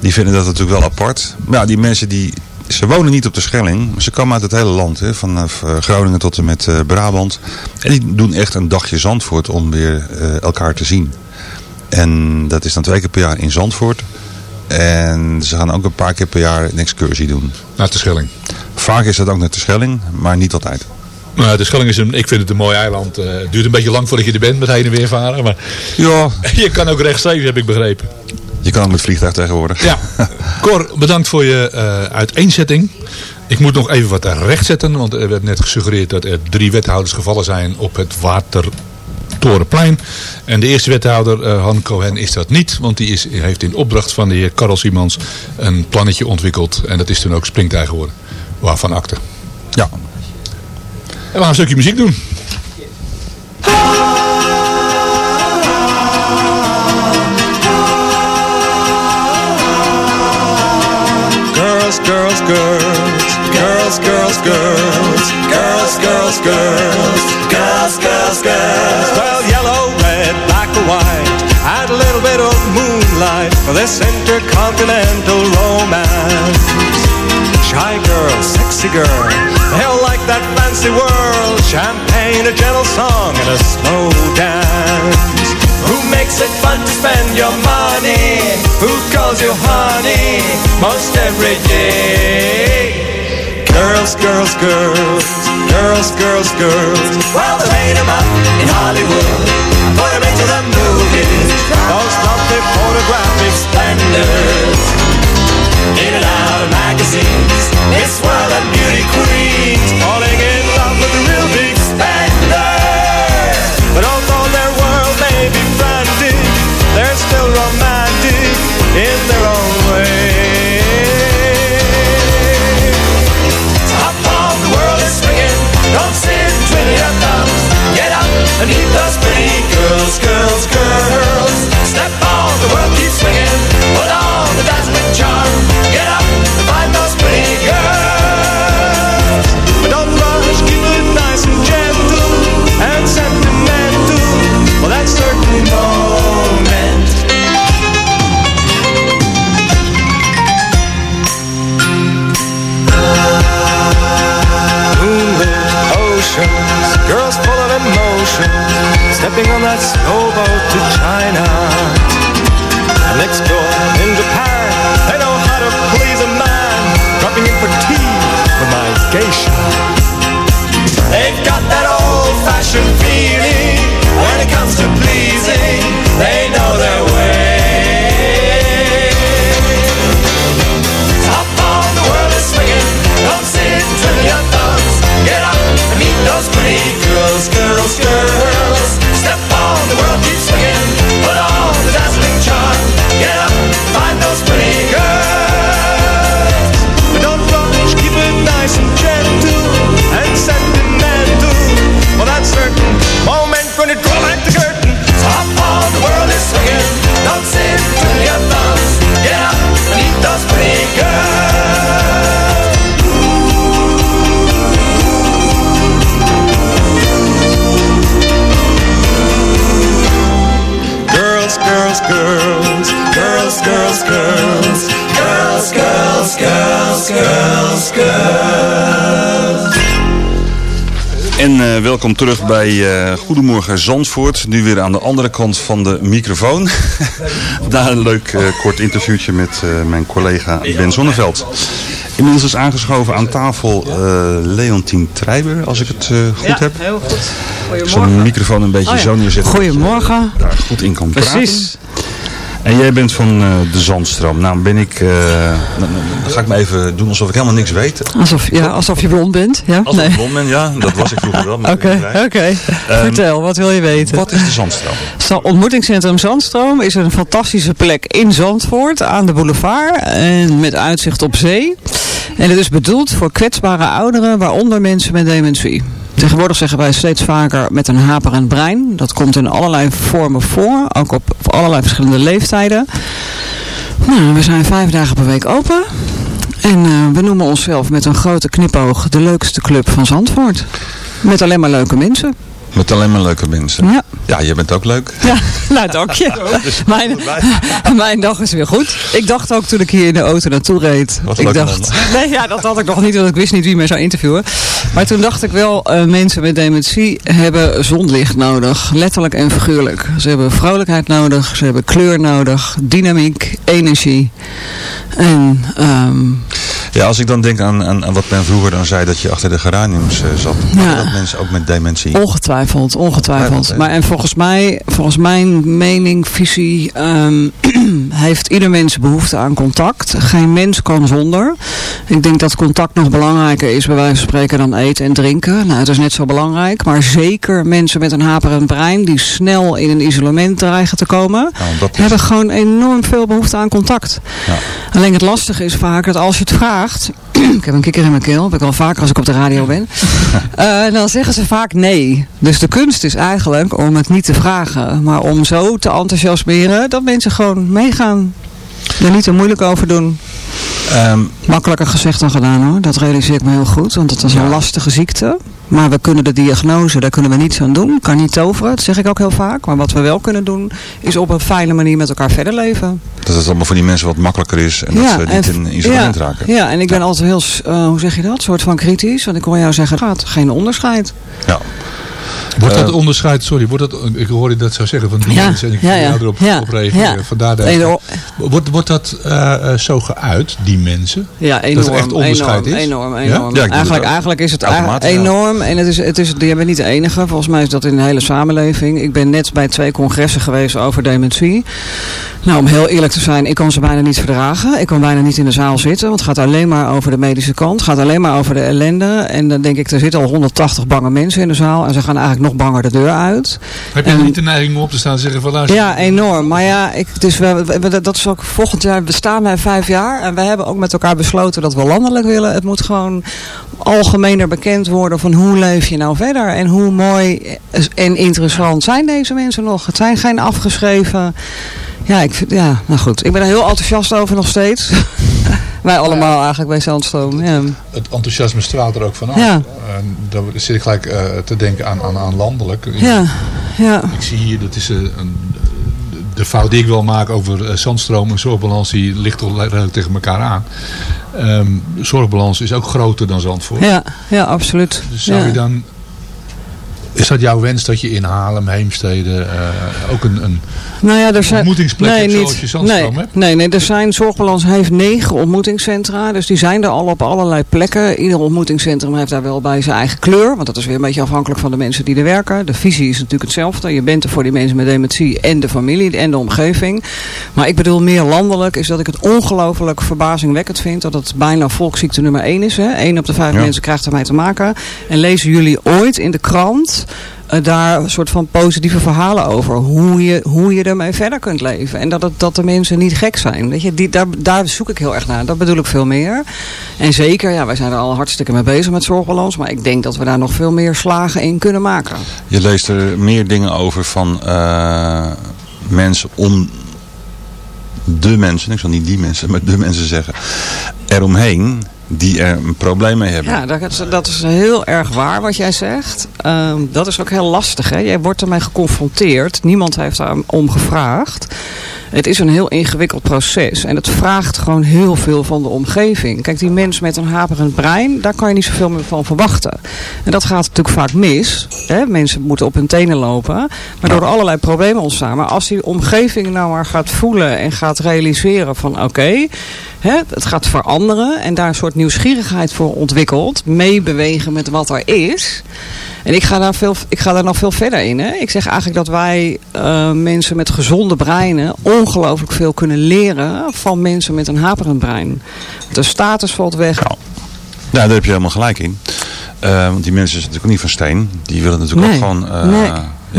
J: Die vinden dat natuurlijk wel apart. Maar ja, die mensen die... Ze wonen niet op de Schelling, maar ze komen uit het hele land. Hè, vanaf eh, Groningen tot en met eh, Brabant. En die doen echt een dagje Zandvoort om weer eh, elkaar te zien. En dat is dan twee keer per jaar in Zandvoort. En ze gaan ook een paar keer per jaar een excursie doen.
E: Naar de Schelling.
J: Vaak is dat ook naar de Schelling, maar niet altijd.
E: Nou, de Schelling is een, ik vind het een mooi eiland. Het duurt een beetje lang voordat je er bent met heen en weer varen. Maar
J: Ja,
E: je kan ook rechtstreeks, heb ik begrepen.
J: Je kan ook met vliegtuig tegenwoordig.
E: Ja. Cor, bedankt voor je eh, uiteenzetting. Ik moet nog even wat rechtzetten. Want er werd net gesuggereerd dat er drie wethouders gevallen zijn op het Watertorenplein. En de eerste wethouder, eh, Han Cohen, is dat niet. Want die is, heeft in opdracht van de heer Karel Siemans een plannetje ontwikkeld. En dat is toen ook springtij geworden. Waarvan akte.
J: Ja.
E: En we gaan een stukje muziek doen.
D: Girls, girls, girls, girls, girls, girls, girls, girls, girls, girls, girls. Well, yellow, red, black or white, add a little bit of moonlight for this intercontinental romance. Shy girl, sexy girl, they all like that fancy world. Champagne, a gentle song, and a slow dance. Who makes it fun to spend your money? Who calls you honey most every day? Girls, girls, girls, girls, girls, girls. Well, they made 'em up in Hollywood, put 'em into the movies. Those lovely photographic splendors, in and out of magazines. This world of beauty queens, falling in I need those pretty girls, girls, girls.
J: Welkom terug bij eh, Goedemorgen Zandvoort. Nu weer aan de andere kant van de microfoon. Daar een leuk eh, kort interviewtje met eh, mijn collega Ben Zonneveld. Inmiddels is aangeschoven aan tafel Leontien Treiber, als ik het goed heb.
K: heel goed.
J: Ik zal mijn microfoon een beetje
K: Oh ja.
J: zo neerzetten.
K: Goedemorgen.
J: daar goed in kan praten.
K: Precies.
J: En jij bent van eh, de Zandstroom. Nou ben ik, eh, dan, dan ga ik me even doen alsof ik helemaal niks weet.
K: Alsof, ja, alsof je blond bent. Ja?
J: Als
K: nee.
J: ik blond ben, ja, dat was ik vroeger wel. maar
K: Oké, oké.
J: Ehm,
K: Vertel, wat wil je weten?
J: Wat is de Zandstroom?
K: Zo, ontmoetingscentrum Zandstroom is een fantastische plek in Zandvoort aan de boulevard en met uitzicht op zee. En het is bedoeld voor kwetsbare ouderen, waaronder mensen met dementie. Tegenwoordig zeggen wij steeds vaker met een haperend brein. Dat komt in allerlei vormen voor, ook op, allerlei verschillende leeftijden. Nou, we zijn vijf dagen per week open. En eh, we noemen onszelf met een grote knipoog de leukste club van Zandvoort. Met alleen maar leuke mensen.
J: Met alleen maar leuke mensen.
K: Ja.
J: Ja, jij bent ook leuk.
K: Ja, nou dank je. Mijn, mijn dag is weer goed. Ik dacht ook toen ik hier in de auto naartoe reed.
J: Wat
K: ik dacht,
J: man.
K: nee, ja, dat had ik nog niet, want ik wist niet wie mij zou interviewen. Maar toen dacht ik wel, eh, mensen met dementie hebben zonlicht nodig. Letterlijk en figuurlijk. Ze hebben vrolijkheid nodig, ze hebben kleur nodig, dynamiek, energie. En ehm,
J: Ja, als ik dan denk aan, aan, aan wat men vroeger dan zei dat je achter de geraniums eh, zat.
K: Ja.
J: Dat mensen ook met dementie.
K: Ongetwijfeld, ongetwijfeld. Maar en volgens mij, volgens mijn mening, visie, ehm, heeft ieder mens behoefte aan contact. Geen mens kan zonder. Ik denk dat contact nog belangrijker is, bij wijze van spreken, dan eten en drinken. Nou, het is net zo belangrijk. Maar zeker mensen met een haperend brein, die snel in een isolement dreigen te komen,
J: Nou, is-
K: hebben gewoon enorm veel behoefte aan contact.
J: Ja.
K: Alleen het lastige is vaak dat als je het vraagt, ik heb een kikker in mijn keel, heb ik al vaker als ik op de radio ben, eh, dan zeggen ze vaak nee. Dus de kunst is eigenlijk om het niet te vragen, maar om zo te enthousiasmeren dat mensen gewoon meegaan. Er niet te moeilijk over doen.
J: Ehm,
K: Makkelijker gezegd dan gedaan hoor, dat realiseer ik me heel goed, want het is een lastige ziekte. Maar we kunnen de diagnose, daar kunnen we niets aan doen. Kan niet toveren, dat zeg ik ook heel vaak. Maar wat we wel kunnen doen, is op een fijne manier met elkaar verder leven.
J: dat het allemaal voor die mensen wat makkelijker is. En dat ze niet in isolement
K: ja,
J: raken.
K: Ja, en ik ben altijd heel, eh, hoe zeg je dat, soort van kritisch. Want ik hoor jou zeggen, het gaat geen onderscheid.
J: Ja.
E: Wordt dat
J: Eh,
E: onderscheid, sorry, wordt dat, ik hoorde je dat zo zeggen van die
K: Ja,
E: mensen en ik
K: ja, ja.
E: erop
K: Ja,
E: op reageren.
K: ja.
E: Vandaar dat. Wordt, wordt dat eh, eh, zo geuit, die mensen?
K: Ja, enorm.
E: dat er echt onderscheid
K: enorm,
E: is?
K: Enorm,
E: Ja?
K: enorm.
J: Ja,
K: eigenlijk, eigenlijk is het
J: Automatisch,
K: enorm. En het is, het is, je bent niet de enige. Volgens mij is dat in de hele samenleving. Ik ben net bij twee congressen geweest over dementie. Nou, om heel eerlijk te zijn, ik kan ze bijna niet verdragen. Ik kan bijna niet in de zaal zitten. Want het gaat alleen maar over de medische kant. Het gaat alleen maar over de ellende. En dan denk ik, er zitten al 180 bange mensen in de zaal. En ze gaan eigenlijk nog banger de deur uit.
E: Heb je
K: En-
E: niet de neiging om op te staan en zeggen van luister,
K: Ja, enorm. Maar ja, ik, dus we, we- we- dat is ook volgend jaar bestaan wij vijf jaar. En we hebben ook met elkaar besloten dat we landelijk willen. Het moet gewoon algemener bekend worden van hoe leef je nou verder. En hoe mooi en interessant zijn deze mensen nog. Het zijn geen afgeschreven... Ja, ik vind, ja, nou goed. Ik ben er heel enthousiast over nog steeds. Wij allemaal eigenlijk bij Zandstroom. Ja.
E: het enthousiasme straalt er ook vanaf.
K: Ja.
E: Dan zit ik gelijk eh, te denken aan, aan, aan landelijk.
K: Ja, ja.
E: Ik zie hier, dat is eh, een, de- fout die ik wil maken over eh, zandstroom en zorgbalans, die ligt toch redelijk tegen elkaar aan. Ehm, zorgbalans is ook groter dan Zandvoort.
K: Ja, ja, absoluut.
E: Dus zou
K: ja.
E: je dan... Is dat jouw wens dat je in Haarlem, Heemstede eh, ook een, een
K: Nou ja, er zijn
E: ontmoetingsplek hebt zoals je Zandstroom
K: nee,
E: hebt?
K: Nee, nee, er zijn, Zorgbalans heeft negen ontmoetingscentra. Dus die zijn er al op allerlei plekken. Ieder ontmoetingscentrum heeft daar wel bij zijn eigen kleur. Want dat is weer een beetje afhankelijk van de mensen die er werken. De visie is natuurlijk hetzelfde. Je bent er voor die mensen met dementie en de familie en de omgeving. Maar ik bedoel meer landelijk is dat ik het ongelooflijk verbazingwekkend vind. Dat het bijna volksziekte nummer één is. Hè? Eén op de vijf
J: Ja.
K: mensen krijgt ermee te maken. En lezen jullie ooit in de krant eh, daar een soort van positieve verhalen over. Hoe je, hoe je ermee verder kunt leven. En dat, het, dat de mensen niet gek zijn. Weet je, die, daar, daar zoek ik heel erg naar. Dat bedoel ik veel meer. En zeker, ja, wij zijn er al hartstikke mee bezig met zorgbalans. Maar ik denk dat we daar nog veel meer slagen in kunnen maken.
J: Je leest er meer dingen over van eh, mensen om de mensen, ik zal niet die mensen, maar de mensen zeggen, eromheen die er een probleem mee hebben.
K: Ja, dat is, dat is heel erg waar wat jij zegt. Ehm, dat is ook heel lastig. Hè? Jij wordt ermee geconfronteerd. Niemand heeft daar om gevraagd. Het is een heel ingewikkeld proces. En het vraagt gewoon heel veel van de omgeving. Kijk, die mens met een haperend brein, daar kan je niet zoveel meer van verwachten. En dat gaat natuurlijk vaak mis. Hè? Mensen moeten op hun tenen lopen. Waardoor er allerlei problemen ontstaan. Maar als die omgeving nou maar gaat voelen en gaat realiseren van oké, het gaat veranderen. En daar een soort nieuwsgierigheid voor ontwikkelt. Meebewegen met wat er is. En ik ga daar, veel, ik ga daar nog veel verder in. Hè. Ik zeg eigenlijk dat wij uh, mensen met gezonde breinen ongelooflijk veel kunnen leren van mensen met een haperend brein. De status valt weg.
J: Nou, ja, daar heb je helemaal gelijk in. Uh, want die mensen zijn natuurlijk niet van steen. Die willen natuurlijk
K: Nee.
J: ook gewoon uh,
K: Nee.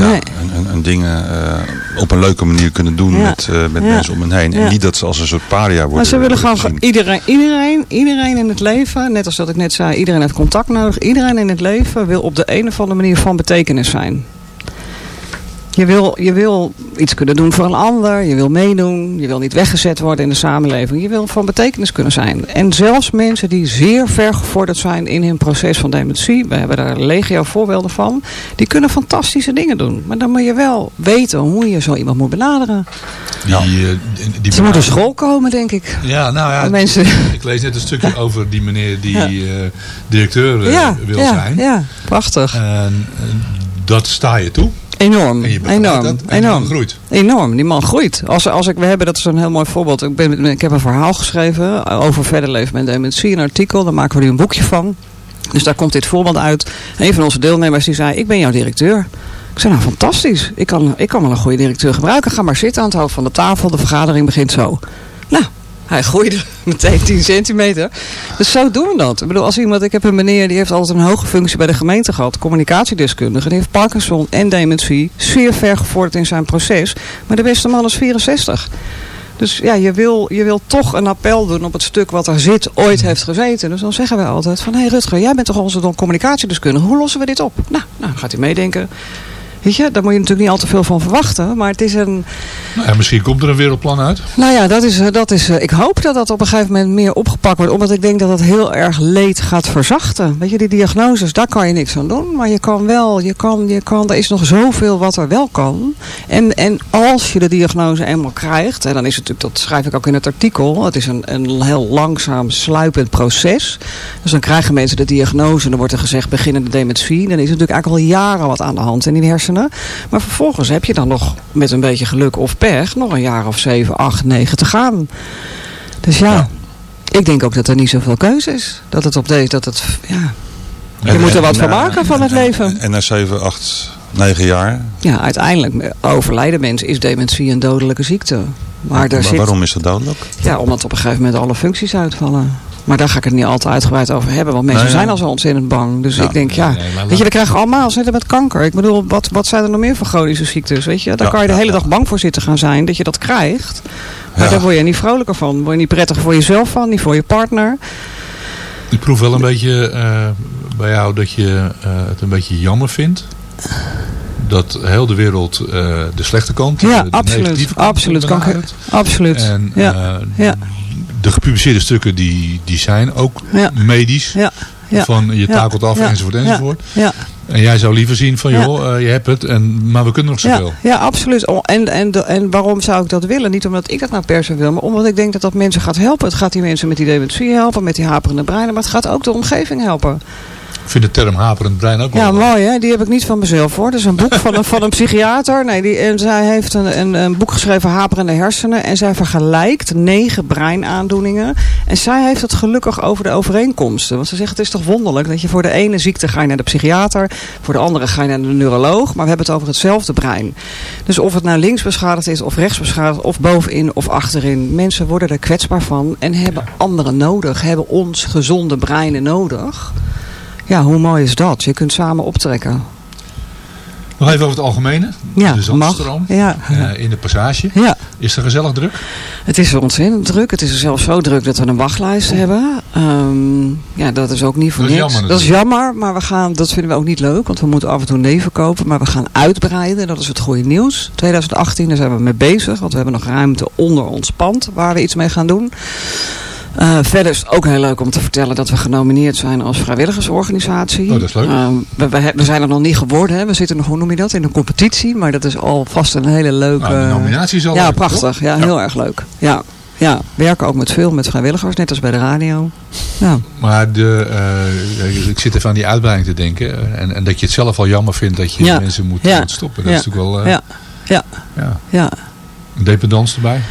J: Ja,
K: Nee.
J: een, een dingen uh, op een leuke manier kunnen doen
K: Ja.
J: met, uh, met
K: Ja.
J: mensen om hen heen. En niet dat ze als een soort paria worden
K: Maar ze willen gewoon
J: gezien.
K: iedereen, iedereen, iedereen in het leven, net als dat ik net zei, iedereen heeft contact nodig. Iedereen in het leven wil op de een of andere manier van betekenis zijn. Je wil, je wil iets kunnen doen voor een ander, je wil meedoen, je wil niet weggezet worden in de samenleving. Je wil van betekenis kunnen zijn. En zelfs mensen die zeer ver gevorderd zijn in hun proces van dementie, we hebben daar legio voorbeelden van, die kunnen fantastische dingen doen. Maar dan moet je wel weten hoe je zo iemand moet benaderen.
E: Die, eh, die
K: Ze moeten school komen, denk ik.
E: Ja, nou ja,
K: mensen-
E: ik lees net een stukje over die meneer die
K: Ja.
E: eh, directeur eh,
K: ja,
E: wil
K: ja,
E: zijn.
K: Ja, prachtig.
E: En eh, dat sta je toe.
K: Enorm, enorm,
E: dat
K: enorm.
E: man groeit.
K: Enorm, die man groeit. Als, als ik, we hebben, dat is een heel mooi voorbeeld. Ik, ben, ik heb een verhaal geschreven over verder leven met dementie, een artikel. Daar maken we nu een boekje van. Dus daar komt dit voorbeeld uit. Een van onze deelnemers die zei, ik ben jouw directeur. Ik zei, nou fantastisch. Ik kan, ik kan wel een goede directeur gebruiken. Ga maar zitten aan het hoofd van de tafel. De vergadering begint zo. Nou, hij groeide meteen 10 centimeter. Dus zo doen we dat. Ik bedoel, als iemand, ik heb een meneer die heeft altijd een hoge functie bij de gemeente gehad, communicatiedeskundige, die heeft Parkinson en dementie, zeer ver gevorderd in zijn proces. Maar de beste man is 64. Dus ja, je wil, je wil toch een appel doen op het stuk wat er zit, ooit heeft gezeten. Dus dan zeggen wij altijd van, hé hey Rutger, jij bent toch onze communicatiedeskundige, hoe lossen we dit op? Nou, nou gaat hij meedenken. Weet je, daar moet je natuurlijk niet al te veel van verwachten. Maar het is een,
E: Nou ja, misschien komt er een wereldplan uit.
K: nou ja, dat is, eh, dat is, eh, ik hoop dat dat op een gegeven moment meer opgepakt wordt. Omdat ik denk dat het heel erg leed gaat verzachten. Weet je, die diagnoses, daar kan je niks aan doen. Maar je kan wel, je kan, je kan, er is nog zoveel wat er wel kan. En, en als je de diagnose eenmaal krijgt, en dan is het natuurlijk, dat schrijf ik ook in het artikel. Het is een, een heel langzaam sluipend proces. Dus dan krijgen mensen de diagnose en dan wordt er gezegd beginnende dementie. Dan is er natuurlijk eigenlijk al jaren wat aan de hand in die hersenen. Maar vervolgens heb je dan nog met een beetje geluk of pech nog een jaar of 7, 8, 9 te gaan. Dus ja, ik denk ook dat er niet zoveel keuze is. Dat het op deze, dat het, ja. Je
J: En-
K: moet er
J: en-
K: wat van
J: en-
K: maken van het
J: en-
K: leven.
J: En na 7, 8, 9 jaar.
K: Ja, uiteindelijk overlijden mensen is dementie een dodelijke ziekte. Maar daar zit,
J: Waarom is dat dodelijk?
K: ja, omdat op een gegeven moment alle functies uitvallen. Maar daar ga ik het niet al te uitgebreid over hebben. Want mensen
J: Nee,
K: zijn
J: ja.
K: al zo ontzettend bang. Dus
J: Ja.
K: ik denk, ja.
E: Nee, maar
K: weet je, we krijgen allemaal zitten met kanker. Ik bedoel, wat, wat zijn er nog meer voor chronische ziektes? Weet je, daar
J: Ja,
K: kan je de
J: ja,
K: hele
J: ja.
K: dag bang voor zitten gaan zijn. Dat je dat krijgt. Maar
J: Ja.
K: daar word je niet vrolijker van. Word je niet prettig voor jezelf van. Niet voor je partner.
E: Ik proef wel een beetje eh, bij jou dat je eh, het een beetje jammer vindt. Dat heel de wereld eh, de slechte kant,
K: Ja,
E: de, de
K: absoluut.
E: negatieve kant
K: Absoluut. Kan ik- absoluut.
E: En
K: Ja.
E: eh,
K: Ja.
E: de gepubliceerde stukken die, die zijn ook
K: Ja.
E: medisch.
K: Ja. Ja.
E: Van je takelt af enzovoort enzovoort.
K: Ja.
E: En jij zou liever zien van joh, eh, je hebt het, en, maar we kunnen nog zoveel.
K: Ja, ja absoluut. Oh, En, en, en waarom zou ik dat willen? Niet omdat ik dat nou per se wil, maar omdat ik denk dat dat mensen gaat helpen. Het gaat die mensen met die dementie helpen, met die haperende breinen, maar het gaat ook de omgeving helpen.
E: Ik vind de term haperend brein ook
K: Ja,
E: wel.
K: mooi hè. Die heb ik niet van mezelf hoor. Dat is een boek van een, van een psychiater. Nee, die, en zij heeft een, een, een boek geschreven, Haperende hersenen. En zij vergelijkt negen breinaandoeningen. En zij heeft het gelukkig over de overeenkomsten. Want ze zegt, het is toch wonderlijk dat je voor de ene ziekte ga je naar de psychiater. Voor de andere ga je naar de neuroloog. Maar we hebben het over hetzelfde brein. Dus of het nou links beschadigd is of rechts beschadigd. Of bovenin of achterin. Mensen worden er kwetsbaar van. En hebben anderen nodig. Hebben ons gezonde breinen nodig. Ja, hoe mooi is dat? Je kunt samen optrekken.
E: Nog even over het algemene.
K: Ja,
E: de Zandstroom.
K: Ja.
E: eh, in de passage.
K: Ja.
E: Is er gezellig druk?
K: Het is ontzettend druk. Het is zelfs zo druk dat we een wachtlijst hebben. Ehm, ja, dat is ook niet voor
E: Dat
K: niks.
E: jammer
K: dat is jammer, maar we gaan, dat vinden we ook niet leuk. Want we moeten af en toe neven kopen. Maar we gaan uitbreiden. Dat is het goede nieuws. 2018, daar zijn we mee bezig. Want we hebben nog ruimte onder ons pand waar we iets mee gaan doen. Eh, verder is het ook heel leuk om te vertellen dat we genomineerd zijn als vrijwilligersorganisatie.
E: Oh, dat is leuk.
K: Eh, we, we, we zijn er nog niet geworden. Hè. We zitten nog, hoe noem je dat, in een competitie. Maar dat is al vast een hele leuke...
E: Nou, nominatie is al
K: Ja,
E: leuk,
K: prachtig. Ja,
E: Ja.
K: heel erg leuk. Ja, ja, werken ook met veel met vrijwilligers, net als bij de radio. Ja.
E: Maar de, eh, ik zit even aan die uitbreiding te denken. En, en dat je het zelf al jammer vindt dat je
K: Ja.
E: mensen moet,
K: Ja.
E: moet stoppen. Dat is natuurlijk wel
K: Ja. Ja.
E: ja. dependance erbij.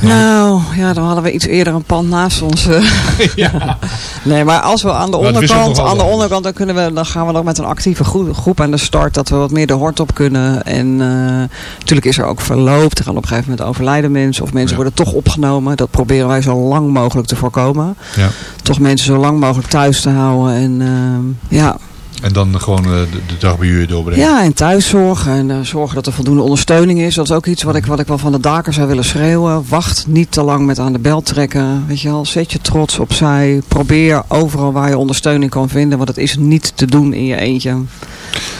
K: Nou, ja, dan hadden we iets eerder een pand naast ons. eh. Nee, maar als we aan de onderkant, aan de onderkant, dan, kunnen we, dan gaan we nog met een actieve groep, groep aan de start. Dat we wat meer de hort op kunnen. En eh, natuurlijk is er ook verloop. Er gaan op een gegeven moment overlijden mensen. Of mensen worden toch opgenomen. Dat proberen wij zo lang mogelijk te voorkomen.
E: Ja.
K: Toch mensen zo lang mogelijk thuis te houden. En eh, ja,
E: En dan gewoon eh, de, de dag bij jullie doorbrengen.
K: ja, en thuiszorg. En eh, zorgen dat er voldoende ondersteuning is. Dat is ook iets wat ik, wat ik wel van de daken zou willen schreeuwen. Wacht niet te lang met aan de bel trekken. Weet je wel, zet je trots opzij. Probeer overal waar je ondersteuning kan vinden. Want het is niet te doen in je eentje.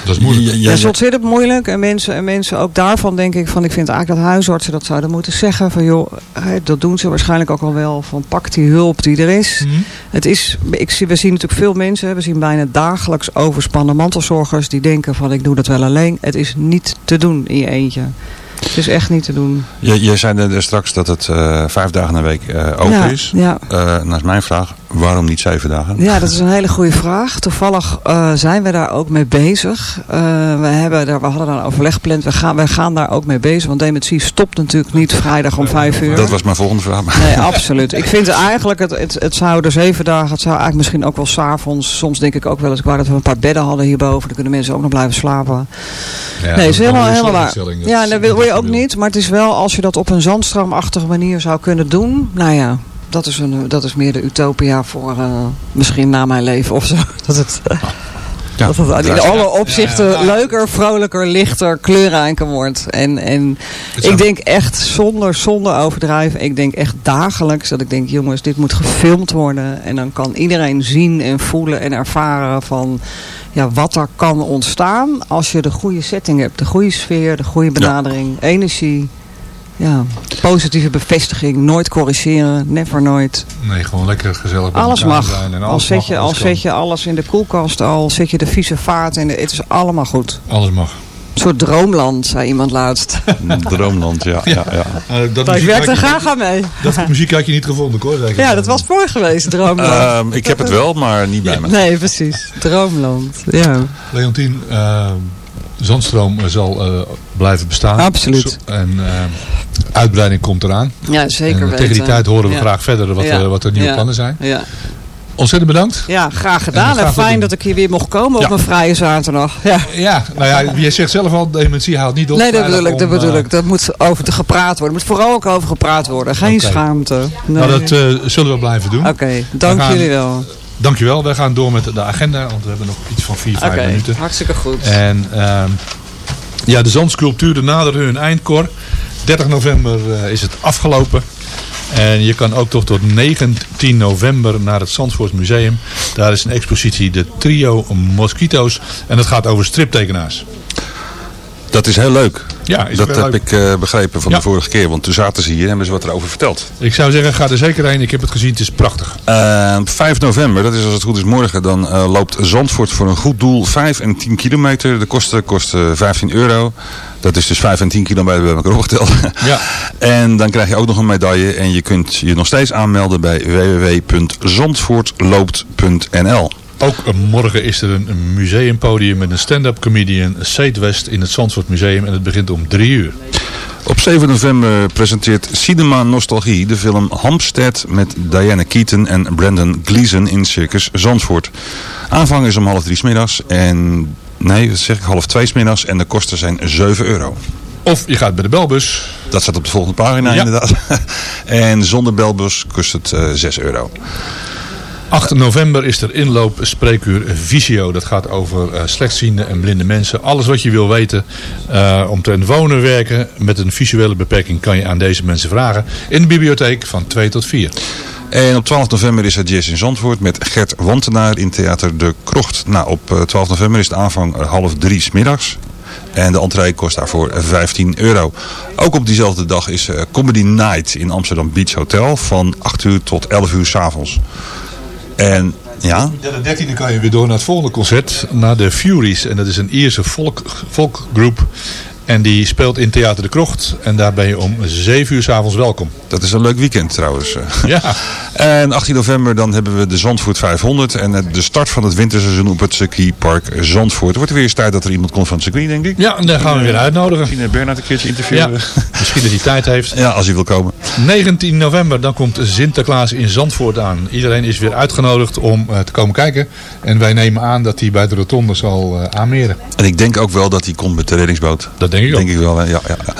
E: Dat is moeilijk.
K: Ja, dat is ontzettend moeilijk. En mensen, en mensen ook daarvan denk ik van... Ik vind eigenlijk dat huisartsen dat zouden moeten zeggen. Van joh, hè, dat doen ze waarschijnlijk ook al wel. Van pak die hulp die er is.
E: Mhm.
K: Het is ik we zien natuurlijk veel mensen. We zien bijna dagelijks overspannen mantelzorgers. Die denken van ik doe dat wel alleen. Het is niet te doen in je eentje. Het is echt niet te doen.
J: Je, je zei er straks dat het eh, vijf dagen een week eh, open
K: Ja,
J: is.
K: ja.
J: Eh, nou is mijn vraag, waarom niet zeven dagen?
K: Ja, dat is een hele goede vraag. Toevallig eh, zijn we daar ook mee bezig. Eh, we, hebben daar, we hadden daar een overleg gepland. We gaan, we gaan daar ook mee bezig. Want dementie stopt natuurlijk niet vrijdag om vijf uur.
J: Dat was mijn volgende vraag. maar-
K: Nee, absoluut. Ik vind eigenlijk, het, het, het zou er zeven dagen, het zou eigenlijk misschien ook wel s'avonds. Soms denk ik ook wel eens, ik wou dat we een paar bedden hadden hierboven. Dan kunnen mensen ook nog blijven slapen.
E: Ja,
K: nee,
E: dat
K: is helemaal, helemaal waar. Ja, dat wil, je ook niet. Maar het is wel, als je dat op een zandstroomachtige manier zou kunnen doen. Nou ja, dat is, een, dat is meer de utopia voor eh, misschien na mijn leven of zo. Dat het,
J: Ja,
K: dat het in
J: ja.
K: alle opzichten leuker, vrolijker, lichter, kleurrijker wordt. En, en ik denk echt zonder, zonder overdrijven, ik denk echt dagelijks dat ik denk, jongens, dit moet gefilmd worden. En dan kan iedereen zien en voelen en ervaren van ja, wat er kan ontstaan als je de goede setting hebt. De goede sfeer, de goede benadering, energie. Ja, positieve bevestiging, nooit corrigeren, never nooit.
E: Nee, gewoon lekker gezellig bij
K: Alles mag.
E: zijn en
K: Al
E: alles
K: zet,
E: mag,
K: je,
E: alles
K: al
E: kan.
K: zet je alles in de koelkast, al zet je de vieze vaart in de, het is allemaal goed.
E: Alles mag.
K: Een soort droomland, zei iemand laatst.
J: Droomland, ja. ja. ja,
E: Eh, dat muziek
K: werkt er graag aan mee.
E: Dat muziek had je niet gevonden, hoor. zeker?
K: Ja, dat was mooi geweest, Droomland.
J: Ehm, ik heb het wel, maar niet bij me.
K: Nee, precies. Droomland, ja.
E: Leontien, eh, Zandstroom eh, zal eh, blijven bestaan.
K: Absoluut.
E: En eh, uitbreiding komt eraan.
K: Ja, zeker
E: en,
K: weten.
E: Tegen die tijd horen we
K: Ja.
E: graag verder wat,
K: Ja.
E: wat er nieuwe
K: Ja.
E: plannen zijn.
K: Ja.
E: Ontzettend bedankt.
K: ja, graag
E: En
K: gedaan. En fijn
E: doen.
K: dat ik hier weer mocht komen op een vrije zaterdag. Ja.
E: Ja, nou ja, jij zegt zelf al, dementie houdt niet op.
K: Nee, dat bedoel ik. Dat bedoel ik. Dat moet over te gepraat worden. Er moet vooral ook over gepraat worden. Geen schaamte. Nee.
E: Nou, dat zullen we blijven doen.
K: Oké, dank
E: gaan-
K: jullie wel.
E: Dankjewel. Wij gaan door met de agenda, want we hebben nog iets van 4, 5
K: Oké,
E: minuten.
K: hartstikke goed.
E: En ehm, ja, de zandsculpturen naderen hun eindkor. 30 november eh, is het afgelopen. En je kan ook toch tot 19 november naar het Zandvoort Museum. Daar is een expositie, de Trio Mosquito's. En dat gaat over striptekenaars.
J: Dat is heel leuk.
E: Ja,
J: dat heb
E: leuk.
J: ik eh, begrepen van
E: Ja.
J: de vorige keer. Want toen zaten ze hier en hebben ze wat erover verteld.
E: Ik zou zeggen, ga er zeker heen. Ik heb het gezien, het is prachtig.
J: Eh, 5 november, dat is als het goed is morgen, dan eh, loopt Zandvoort voor een goed doel 5 en 10 kilometer. De kosten kosten 15 euro. Dat is dus 5 en 10 kilometer bij elkaar opgeteld.
E: Ja.
J: en dan krijg je ook nog een medaille en je kunt je nog steeds aanmelden bij www.zandvoortloopt.nl.
E: Ook morgen is er een, museumpodium met een stand-up comedian, Sate West, in het Zandvoort Museum. En het begint om 3 uur.
J: Op 7 november presenteert Cinema Nostalgie de film Hampstead met Diane Keaton en Brandon Gleeson in Circus Zandvoort. Aanvang is om half drie 's middags en, nee, dat zeg ik, half twee 's middags en de kosten zijn 7 euro.
E: Of je gaat bij de belbus.
J: Dat staat op de volgende pagina
E: Ja.
J: inderdaad. en zonder belbus kost het eh 6 euro.
E: 8 november is er inloop spreekuur Visio. Dat gaat over eh, slechtziende en blinde mensen. Alles wat je wil weten eh omtrent wonen, werken met een visuele beperking kan je aan deze mensen vragen. In de bibliotheek van 2 tot 4.
J: En op 12 november is het Jazz in Zandvoort met Gert Wantenaar in Theater De Krocht. Nou, op eh, 12 november is de aanvang eh, half drie 's middags. En de entree kost daarvoor 15 euro. Ook op diezelfde dag is eh, Comedy Night in Amsterdam Beach Hotel van 8 uur tot 11 uur s'avonds. En ja,
E: Ja, de 13e kan je weer door naar het volgende concert. Naar de Furies. En dat is een Ierse folk, folkgroep. En die speelt in Theater de Krocht. En daar ben je om 7 uur s'avonds welkom.
J: dat is een leuk weekend trouwens.
E: Ja.
J: En 18 november dan hebben we de Zandvoort 500 en eh, de start van het winterseizoen op het circuitpark Zandvoort. Het wordt weer eens tijd dat er iemand komt van het circuit, denk ik.
E: Ja, en daar gaan we weer uitnodigen.
J: Misschien eh, Bernard een keertje
E: Ja,
J: interviewen.
E: misschien dat hij tijd heeft.
J: Ja, als hij wil komen.
E: 19 november, dan komt Sinterklaas in Zandvoort aan. Iedereen is weer uitgenodigd om eh, te komen kijken. En wij nemen aan dat hij bij de rotonde zal eh, aanmeren.
J: En ik denk ook wel dat hij komt met de reddingsboot.
E: Dat denk ik ook.
J: Denk ik wel, ja, ja, ja.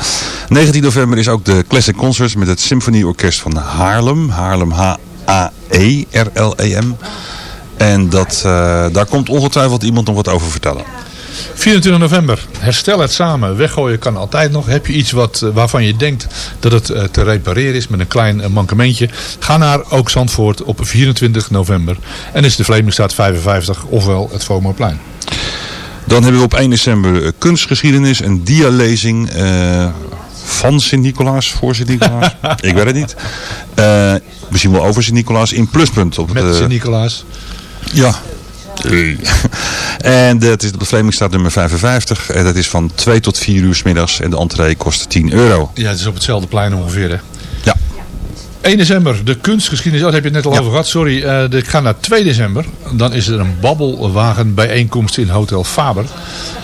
J: 19 november is ook de Classic Concerts met het Symfonieorkest van Haarlem. Haarlem H-A-E-R-L-E-M. En dat, eh, daar komt ongetwijfeld iemand nog wat over vertellen.
E: 24 november, herstel het samen. Weggooien kan altijd nog. Heb je iets wat, eh, waarvan je denkt dat het eh, te repareren is met een klein mankementje. Ga naar Ook Zandvoort op 24 november. En is de Vlemingstraat 55, ofwel het Vomoplein.
J: Dan hebben we op 1 december eh, kunstgeschiedenis, een dialezing eh, van Sint-Nicolaas, voor Sint-Nicolaas. ik weet het niet. Eh, misschien wel over Sint-Nicolaas in Pluspunt. Op
E: Met Sint-Nicolaas.
J: Ja. En dat is op de Vlemingstraat nummer 55. En dat is van 2 tot 4 uur 's middags. En de entree kost 10 euro.
E: Ja, het is op hetzelfde plein ongeveer. Hè?
J: Ja.
E: 1 december, de kunstgeschiedenis. Oh, daar heb je het net al over gehad. Sorry, eh, ik ga naar 2 december. Dan is er een babbelwagen bijeenkomst in Hotel Faber.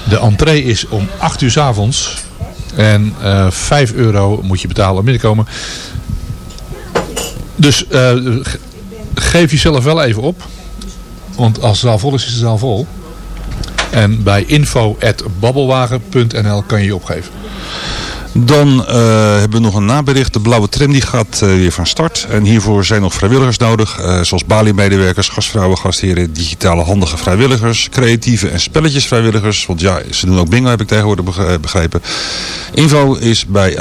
E: De entree is om 8 uur s avonds. En eh 5 euro moet je betalen om binnenkomen. Dus eh, ge- geef jezelf wel even op. Want als de zaal vol is, is de zaal vol. En bij info.babbelwagen.nl kan je je opgeven.
J: Dan eh, hebben we nog een nabericht. De blauwe tram die gaat eh, weer van start. En hiervoor zijn nog vrijwilligers nodig. eh, zoals Bali-medewerkers, gastvrouwen, gastheren, digitale handige vrijwilligers. Creatieve en spelletjesvrijwilligers. Want ja, ze doen ook bingo heb ik tegenwoordig beg- begrepen. Info is bij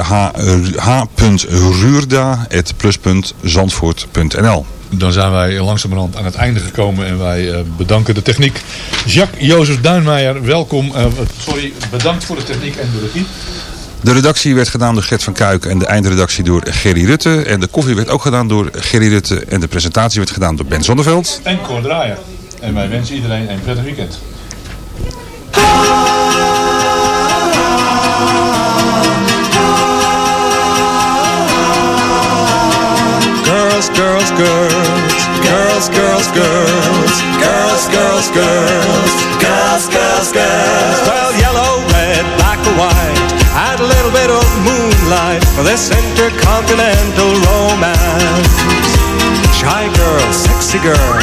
J: h.ruurda.plus.zandvoort.nl
E: Dan zijn wij langzamerhand aan het einde gekomen en wij bedanken de techniek. Jacques Jozef Duinmeijer, welkom. Sorry, bedankt voor de techniek en de regie.
J: De redactie werd gedaan door Gert van Kuik en de eindredactie door Gerry Rutte. En de koffie werd ook gedaan door Gerry Rutte. En de presentatie werd gedaan door Ben Zonneveld.
E: En Cor Draaier. En wij wensen iedereen een prettig weekend.
D: Girls, girls, girls, girls, girls, girls, girls, girls, girls, girls, girls, girls. Well, yellow, red, black or white, add a little bit of moonlight for this intercontinental romance. Shy girl, sexy girl,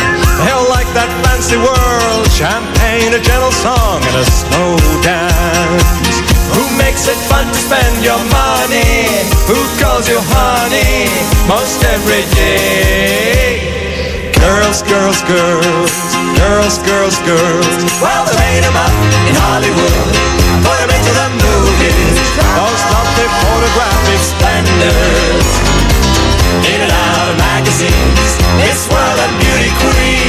D: they all like that fancy world. Champagne, a gentle song, and a slow dance. Who makes it fun to spend your money? Who calls you honey most every day? Girls, girls, girls, girls, girls, girls. Well, they made 'em up in Hollywood, put 'em into the movies. Those lovely photographic splendors, in and out of magazines. This world of beauty queens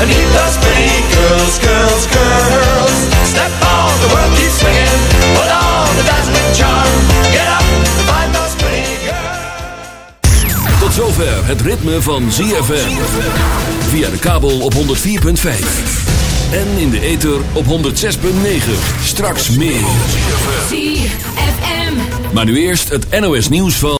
D: and meet those pretty girls, girls, girls. Step on, the world keeps swinging. Put on the dazzling charm. Get up and find those pretty girls.
B: Tot zover het ritme van ZFM. Via de kabel op 104.5. En in de ether op 106.9. Straks meer. Maar nu eerst het NOS nieuws van...